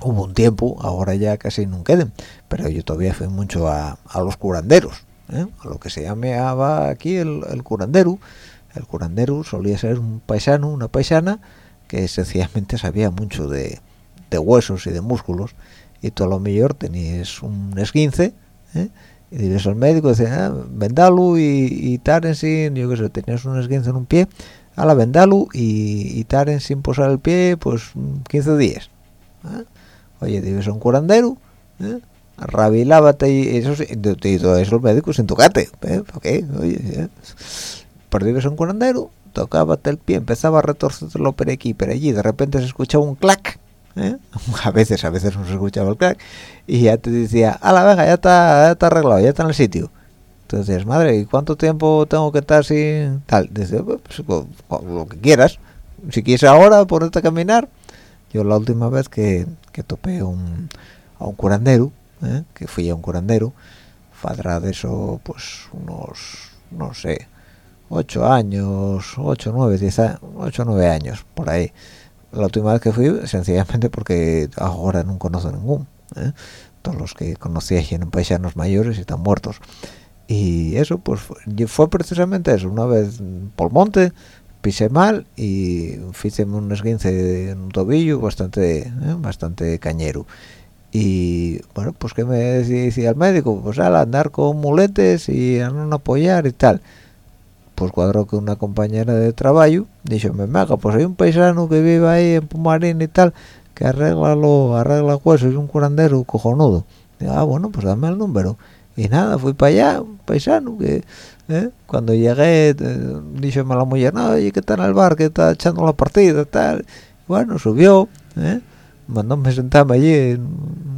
Speaker 2: hubo un tiempo ahora ya casi no queden pero yo todavía fui mucho a, a los curanderos ¿eh? a lo que se llamaba aquí el, el curandero el curandero solía ser un paisano una paisana que sencillamente sabía mucho de, de huesos y de músculos y tú a lo mejor tenías un esguince ¿eh? Y dices al médico dice ah, vendalo y, y taren sin yo qué sé tenías un esguince en un pie a la vendalo y, y taren sin posar el pie pues 15 días ¿eh? oye dices a un curandero ¿eh? rabilábate y eso sí, y todo eso el médico sin tocarte ¿eh? oye ¿eh? perdibes un curandero tocábate el pie empezaba a retorcerlo por aquí por allí de repente se escuchaba un clac ¿eh? a veces a veces no se escuchaba el clac y ya te decía ala venga ya está ya está arreglado ya está en el sitio entonces madre y cuánto tiempo tengo que estar sin tal dice pues, pues, lo que quieras. Si quieres ahora ponerte a caminar yo la última vez que, que topé un, a un curandero ¿eh? que fui a un curandero fadra de eso pues unos no sé ocho años ocho nueve diez ocho nueve años por ahí la última vez que fui sencillamente porque ahora no conozco ningún ¿eh? todos los que conocía eran paisanos mayores y están muertos. Y eso pues fue precisamente eso. Una vez por monte pisé mal y hice un esguince en un tobillo bastante ¿eh? bastante cañero. Y bueno pues que me decía el médico pues al andar con muletes y a no apoyar y tal pues cuadró que una compañera de trabajo dijo me maga pues hay un paisano que vive ahí en Pumarín y tal que arregla lo arregla huesos es un curandero cojonudo Digo, ah bueno pues dame el número y nada fui para allá un paisano que ¿eh? cuando llegué dijo a la mujer no oye que está en el bar que está echando la partida tal bueno subió ¿eh? mandóme sentarme allí en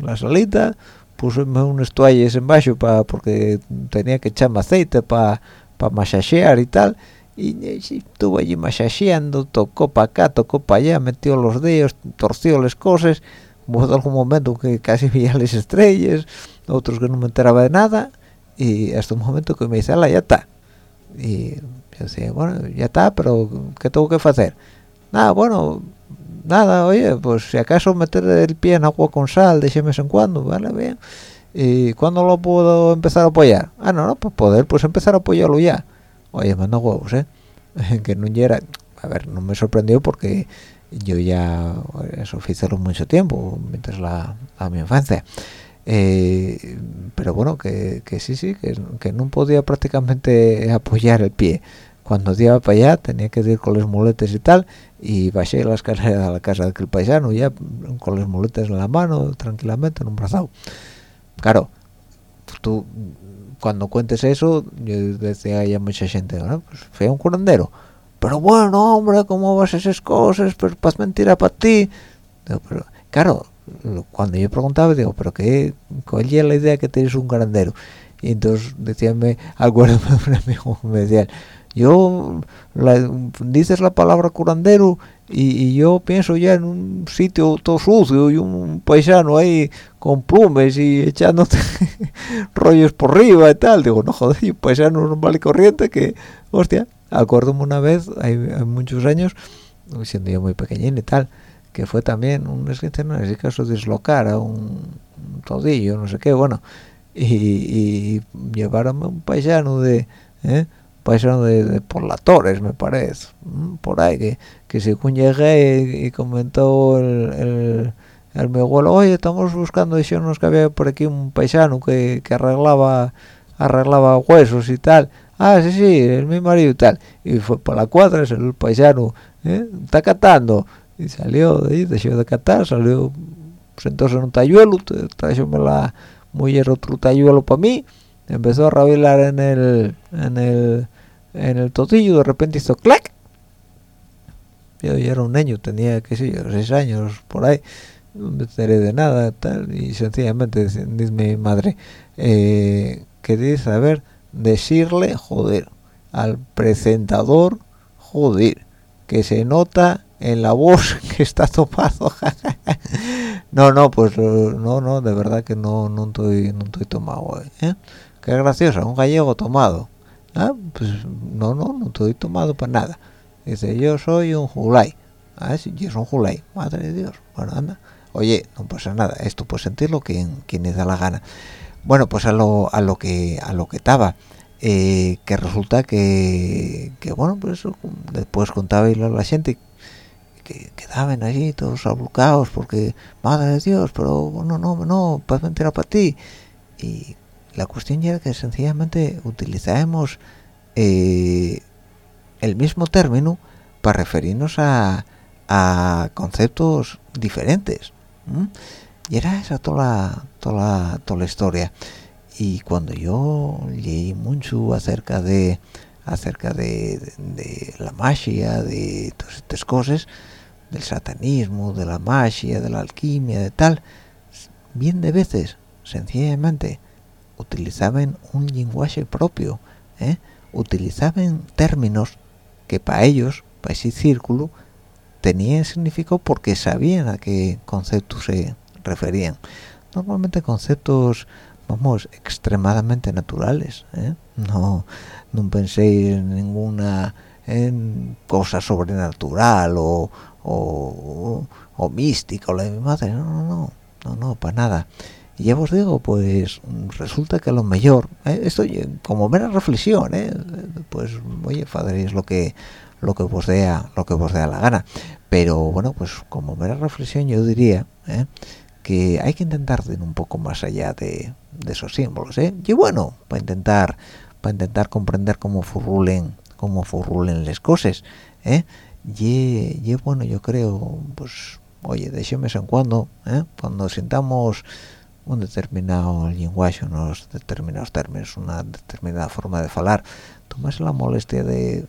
Speaker 2: la salita puseme unas toallas en bajo para porque tenía que echarme aceite para para masajear y tal y, y estuve allí masajeando tocó para acá tocó para allá metió los dedos torció las cosas hubo algún momento que casi veía las estrellas otros que no me enteraba de nada y hasta un momento que me dice ya está y yo decía bueno ya está pero qué tengo que hacer nada bueno nada, oye, pues si acaso meter el pie en agua con sal de ese mes en cuando, ¿vale? Bien. ¿Y cuándo lo puedo empezar a apoyar? Ah, no, no, pues poder, pues empezar a apoyarlo ya. Oye, manda huevos, ¿eh? que no era... A ver, no me sorprendió porque yo ya eso hice mucho tiempo, mientras la, mi infancia. Eh, pero bueno, que, que sí, sí, que, que no podía prácticamente apoyar el pie cuando iba para allá tenía que ir con los muletes y tal y bajé la escalera a la casa del paisano ya con los muletes en la mano tranquilamente en un brazado claro tú cuando cuentes eso yo decía ya mucha gente ¿no? pues fue un curandero pero bueno hombre cómo vas a esas cosas pues pas mentira para ti pero claro cuando yo preguntaba digo pero qué cuál es la idea que tienes un curandero y entonces decíanme acuérdame un amigo me decían yo dices la palabra curandero y, yo pienso ya en un sitio todo sucio y un paisano ahí con plumes y echándote rollos por arriba y tal digo no joder un paisano normal y corriente que hostia acuérdome una vez hay, muchos años siendo yo muy pequeñín y tal que fue también un esguince en ese caso dislocar a un, todillo no sé qué bueno y, y llevaronme un paisano de ¿eh? Paisano de, de, por la Torres me parece por ahí que, que según llegué y, comentó el, el, el, mi abuelo oye estamos buscando decirnos que había por aquí un paisano que, que arreglaba arreglaba huesos y tal ah sí sí es mi marido y tal y fue por la cuadra el paisano ¿eh? está catando y salió de ahí dejó de catar salió sentóse en un tayuelo me la mujer otro tayuelo para mí. Empezó a rabilar en el en el en el totillo de repente hizo clac. Yo, era un niño tenía qué sé yo seis años por ahí. No me enteré de nada tal y sencillamente dice mi madre eh, quería saber decirle joder al presentador joder que se nota en la voz que está tomado no no pues no no de verdad que no no estoy no estoy tomado ¿eh? qué gracioso un gallego tomado ah pues no no no estoy tomado para nada. Dice yo soy un julay ah sí yo soy un julay madre de dios. Bueno anda. Oye no pasa nada. Esto puede sentirlo quien quien le da la gana. Bueno pues a lo a lo que a lo que estaba eh, que resulta que, que bueno pues eso después contaba a la gente que quedaban allí todos abulcados porque madre de dios pero no no no pues mentira para ti y la cuestión era que sencillamente utilizábamos eh, el mismo término para referirnos a, a conceptos diferentes y era esa toda la, toda toda la historia. Y cuando yo leí mucho acerca de acerca de, la magia de todas estas cosas del satanismo de la magia de la alquimia de tal bien de veces sencillamente utilizaban un lenguaje propio ¿eh? utilizaban términos que para ellos para ese círculo tenían significado porque sabían a qué conceptos se referían normalmente conceptos vamos extremadamente naturales ¿eh? no no penséis en ninguna en cosa sobrenatural o o, o mística o la madre no no no no no para nada y ya os digo pues resulta que a lo mejor ¿eh? esto como mera reflexión ¿eh? pues oye padre es lo que lo que vos dé lo que vos dé la gana pero bueno pues como mera reflexión yo diría ¿eh? que hay que intentar ir un poco más allá de, esos símbolos ¿eh? y bueno para intentar para intentar comprender cómo furrulen cómo furrulen las cosas ¿eh? y, bueno yo creo pues oye de vez en cuando cuando sintamos un determinado lenguaje unos determinados términos una determinada forma de hablar tomarse la molestia de,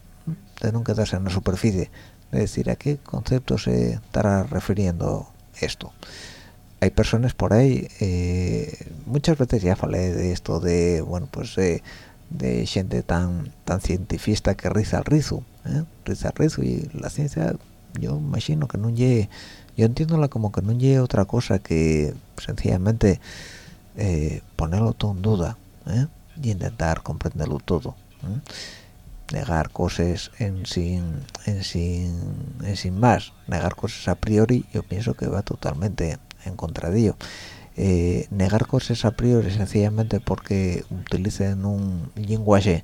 Speaker 2: de no quedarse en la superficie de decir a qué concepto se estará refiriendo esto hay personas por ahí eh, muchas veces ya falé de esto de bueno pues de gente tan tan cientifista que riza el rizo ¿eh? riza el rizo y la ciencia yo imagino que no llegue yo entiendo como que no llegue otra cosa que sencillamente eh, ponerlo todo en duda ¿eh? y intentar comprenderlo todo negar cosas en sin en sin en sin más. Negar cosas a priori yo pienso que va totalmente en contra de ello. Eh, negar cosas a priori sencillamente porque utilicen un lenguaje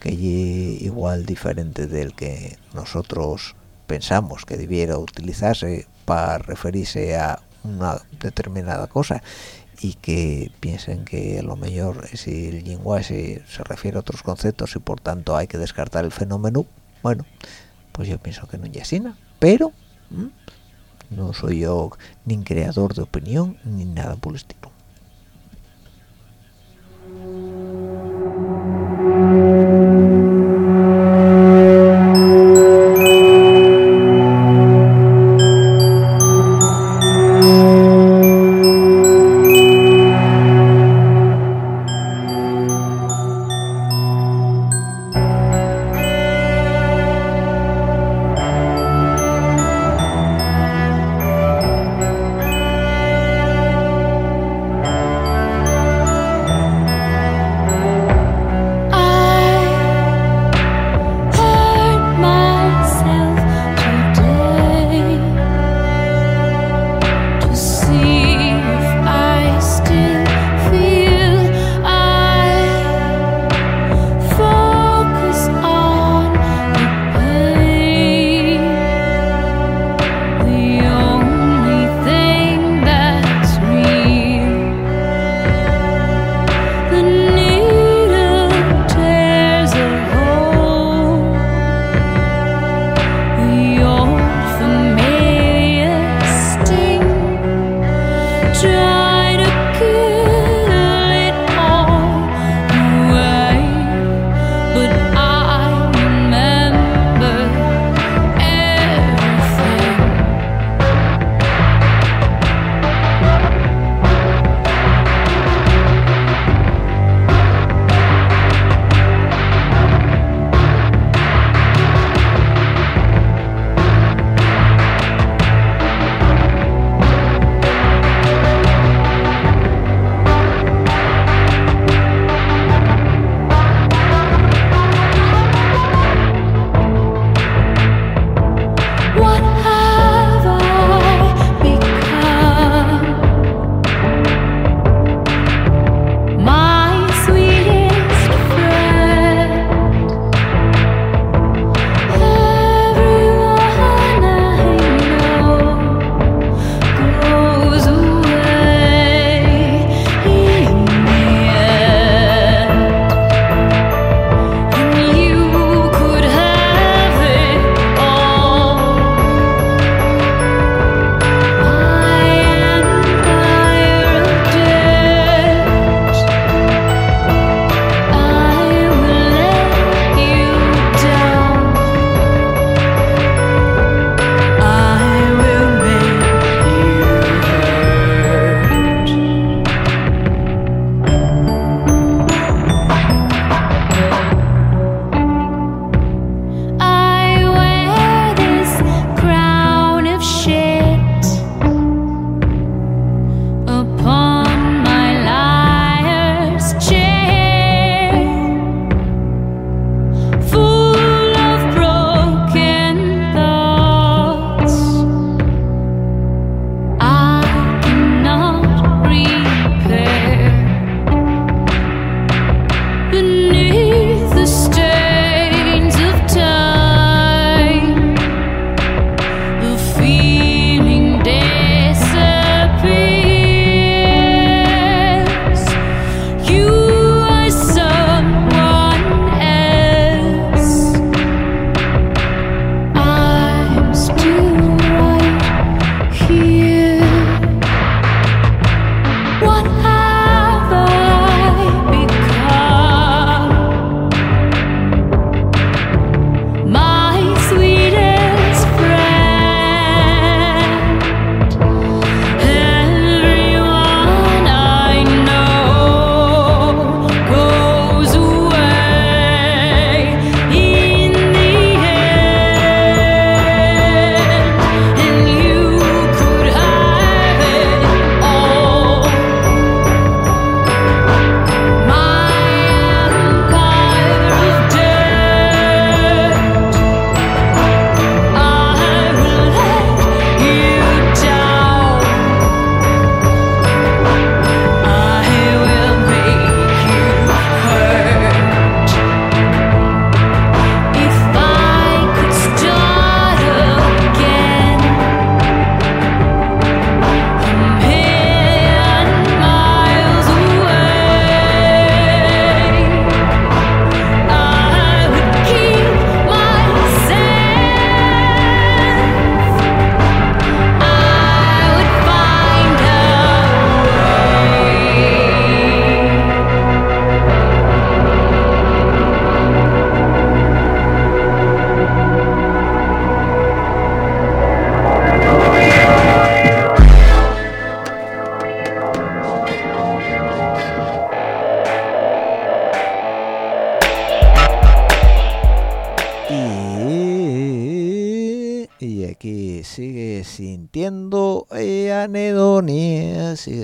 Speaker 2: que es igual diferente del que nosotros pensamos que debiera utilizarse para referirse a una determinada cosa y que piensen que lo mejor si el lenguaje se refiere a otros conceptos y por tanto hay que descartar el fenómeno bueno pues yo pienso que no es así pero no soy yo ni creador de opinión ni nada por el estilo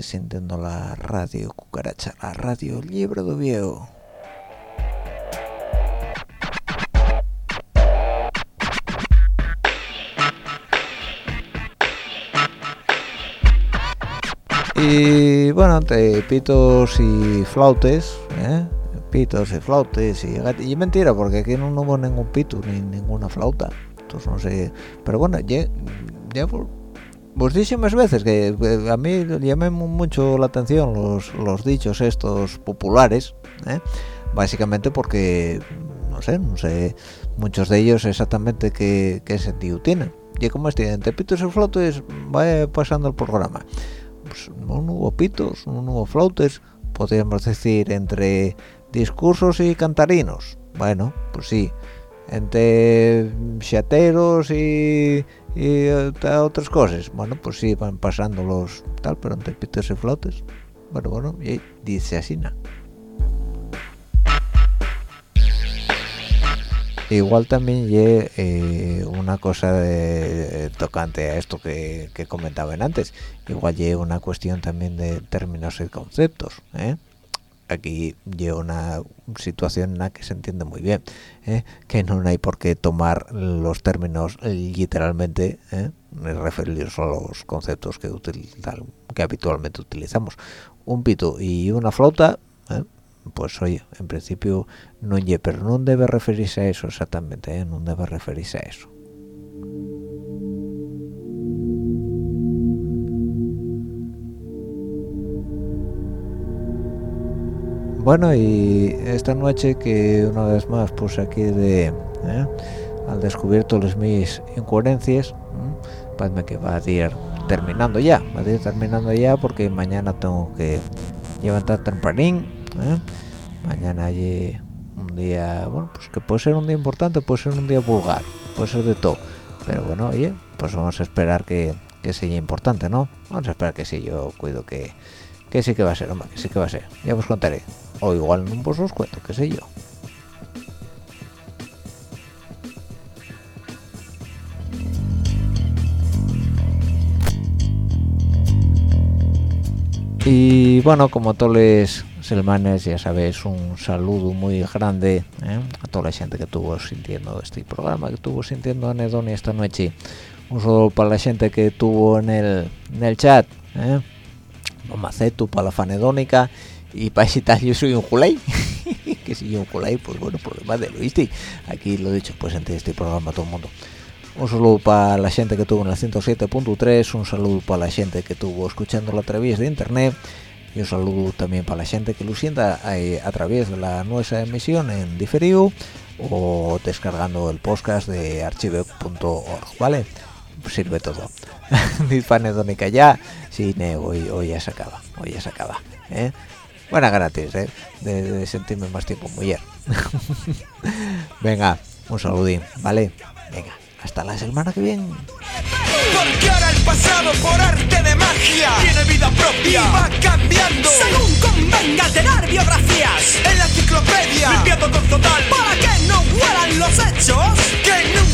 Speaker 2: sintiendo la radio cucaracha, la radio libre de viejo. Y bueno, entre pitos y flautes, ¿eh? pitos y flautes y, y mentira, porque aquí no, hubo ningún pito ni ninguna flauta. Entonces no sé, pero bueno, ya, más veces que a mí llamé mu- mucho la atención los, los dichos estos populares, ¿eh? básicamente porque, no sé, no sé muchos de ellos exactamente qué, sentido tienen. Y como este, entre pitos y flautes va pasando el programa pues, no hubo pitos, no hubo flautes, podríamos decir entre discursos y cantarinos. Bueno, pues sí, entre chateros y, y eh, otras cosas. Bueno, pues sí, van pasando los tal, pero entre pitos y flautes. Bueno, bueno, y dice así, ¿no? Igual también ye, eh, una cosa de- tocante a esto que, que comentaban antes. Igual lleva una cuestión también de términos y conceptos. ¿eh? Aquí lleva una situación en la que se entiende muy bien, ¿eh? que no hay por qué tomar los términos literalmente, ¿eh? referirse a los conceptos que, utilizan, que habitualmente utilizamos. Un pito y una flauta, ¿eh? pues oye, en principio no pero no debe referirse a eso exactamente, ¿eh? no debe referirse a eso. Bueno, y esta noche que una vez más puse aquí de ¿eh? al descubierto las mis incoherencias, parece que va a ir terminando ya, va a ir terminando ya porque mañana tengo que levantar tempranín, ¿eh? mañana hay un día, bueno, pues que puede ser un día importante, puede ser un día vulgar, puede ser de todo, pero bueno, oye, pues vamos a esperar que, que sea importante, ¿no? Vamos a esperar que sí, yo cuido que, que sí que va a ser, hombre, que sí que va a ser, ya os contaré, o igual no pues os cuento, qué sé yo. Y bueno, como todos los semanas, ya sabéis, un saludo muy grande ¿eh? a toda la gente que estuvo sintiendo este programa, que estuvo sintiendo Anedonia esta noche. Un saludo para la gente que estuvo en el, en el chat, ¿eh? Macetu para la fanedónica y para tal yo soy un juley. que si yo por ahí, pues bueno, problema de lo viste. Aquí lo dicho, pues entre este programa todo el mundo. Un saludo para la gente que tuvo en el 107.3, un saludo para la gente que tuvo escuchando a través de internet y un saludo también para la gente que lo sienta eh, a, través de la nuestra emisión en diferido o descargando el podcast de archive.org, ¿vale? sirve todo. Dispanedónica ya, sí, hoy, hoy ya se acaba, hoy ya se acaba, ¿eh? Buena gratis, ¿eh? De, de sentirme más tiempo mujer. Venga, un saludín, ¿vale? Venga, hasta la semana que viene.
Speaker 4: Porque ahora el pasado por arte de magia tiene vida propia y va cambiando según convenga tener biografías en la enciclopedia limpiando con total para que no huelan los hechos que nunca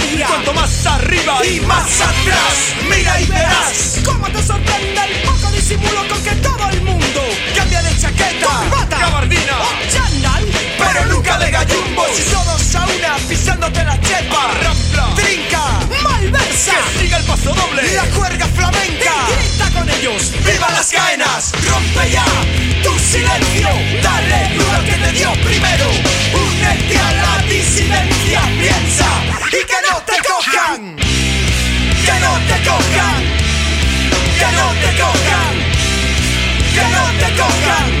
Speaker 4: cuanto más arriba y más atrás. Mira y verás cómo te sorprende el poco disimulo con que todo el mundo cambia de chaqueta corbata gabardina pero nunca de gallumbos. Y todos a una pisándote la chepa. Rampla trinca. Malversa. Que siga el paso doble. La cuerda flamenca. Y grita con ellos. Viva las caenas. Rompe ya tu silencio. Dale duro que te dio primero. Únete a la disidencia. Piensa y que no te cojan. Que no te cojan. Que no te cojan. Que no te cojan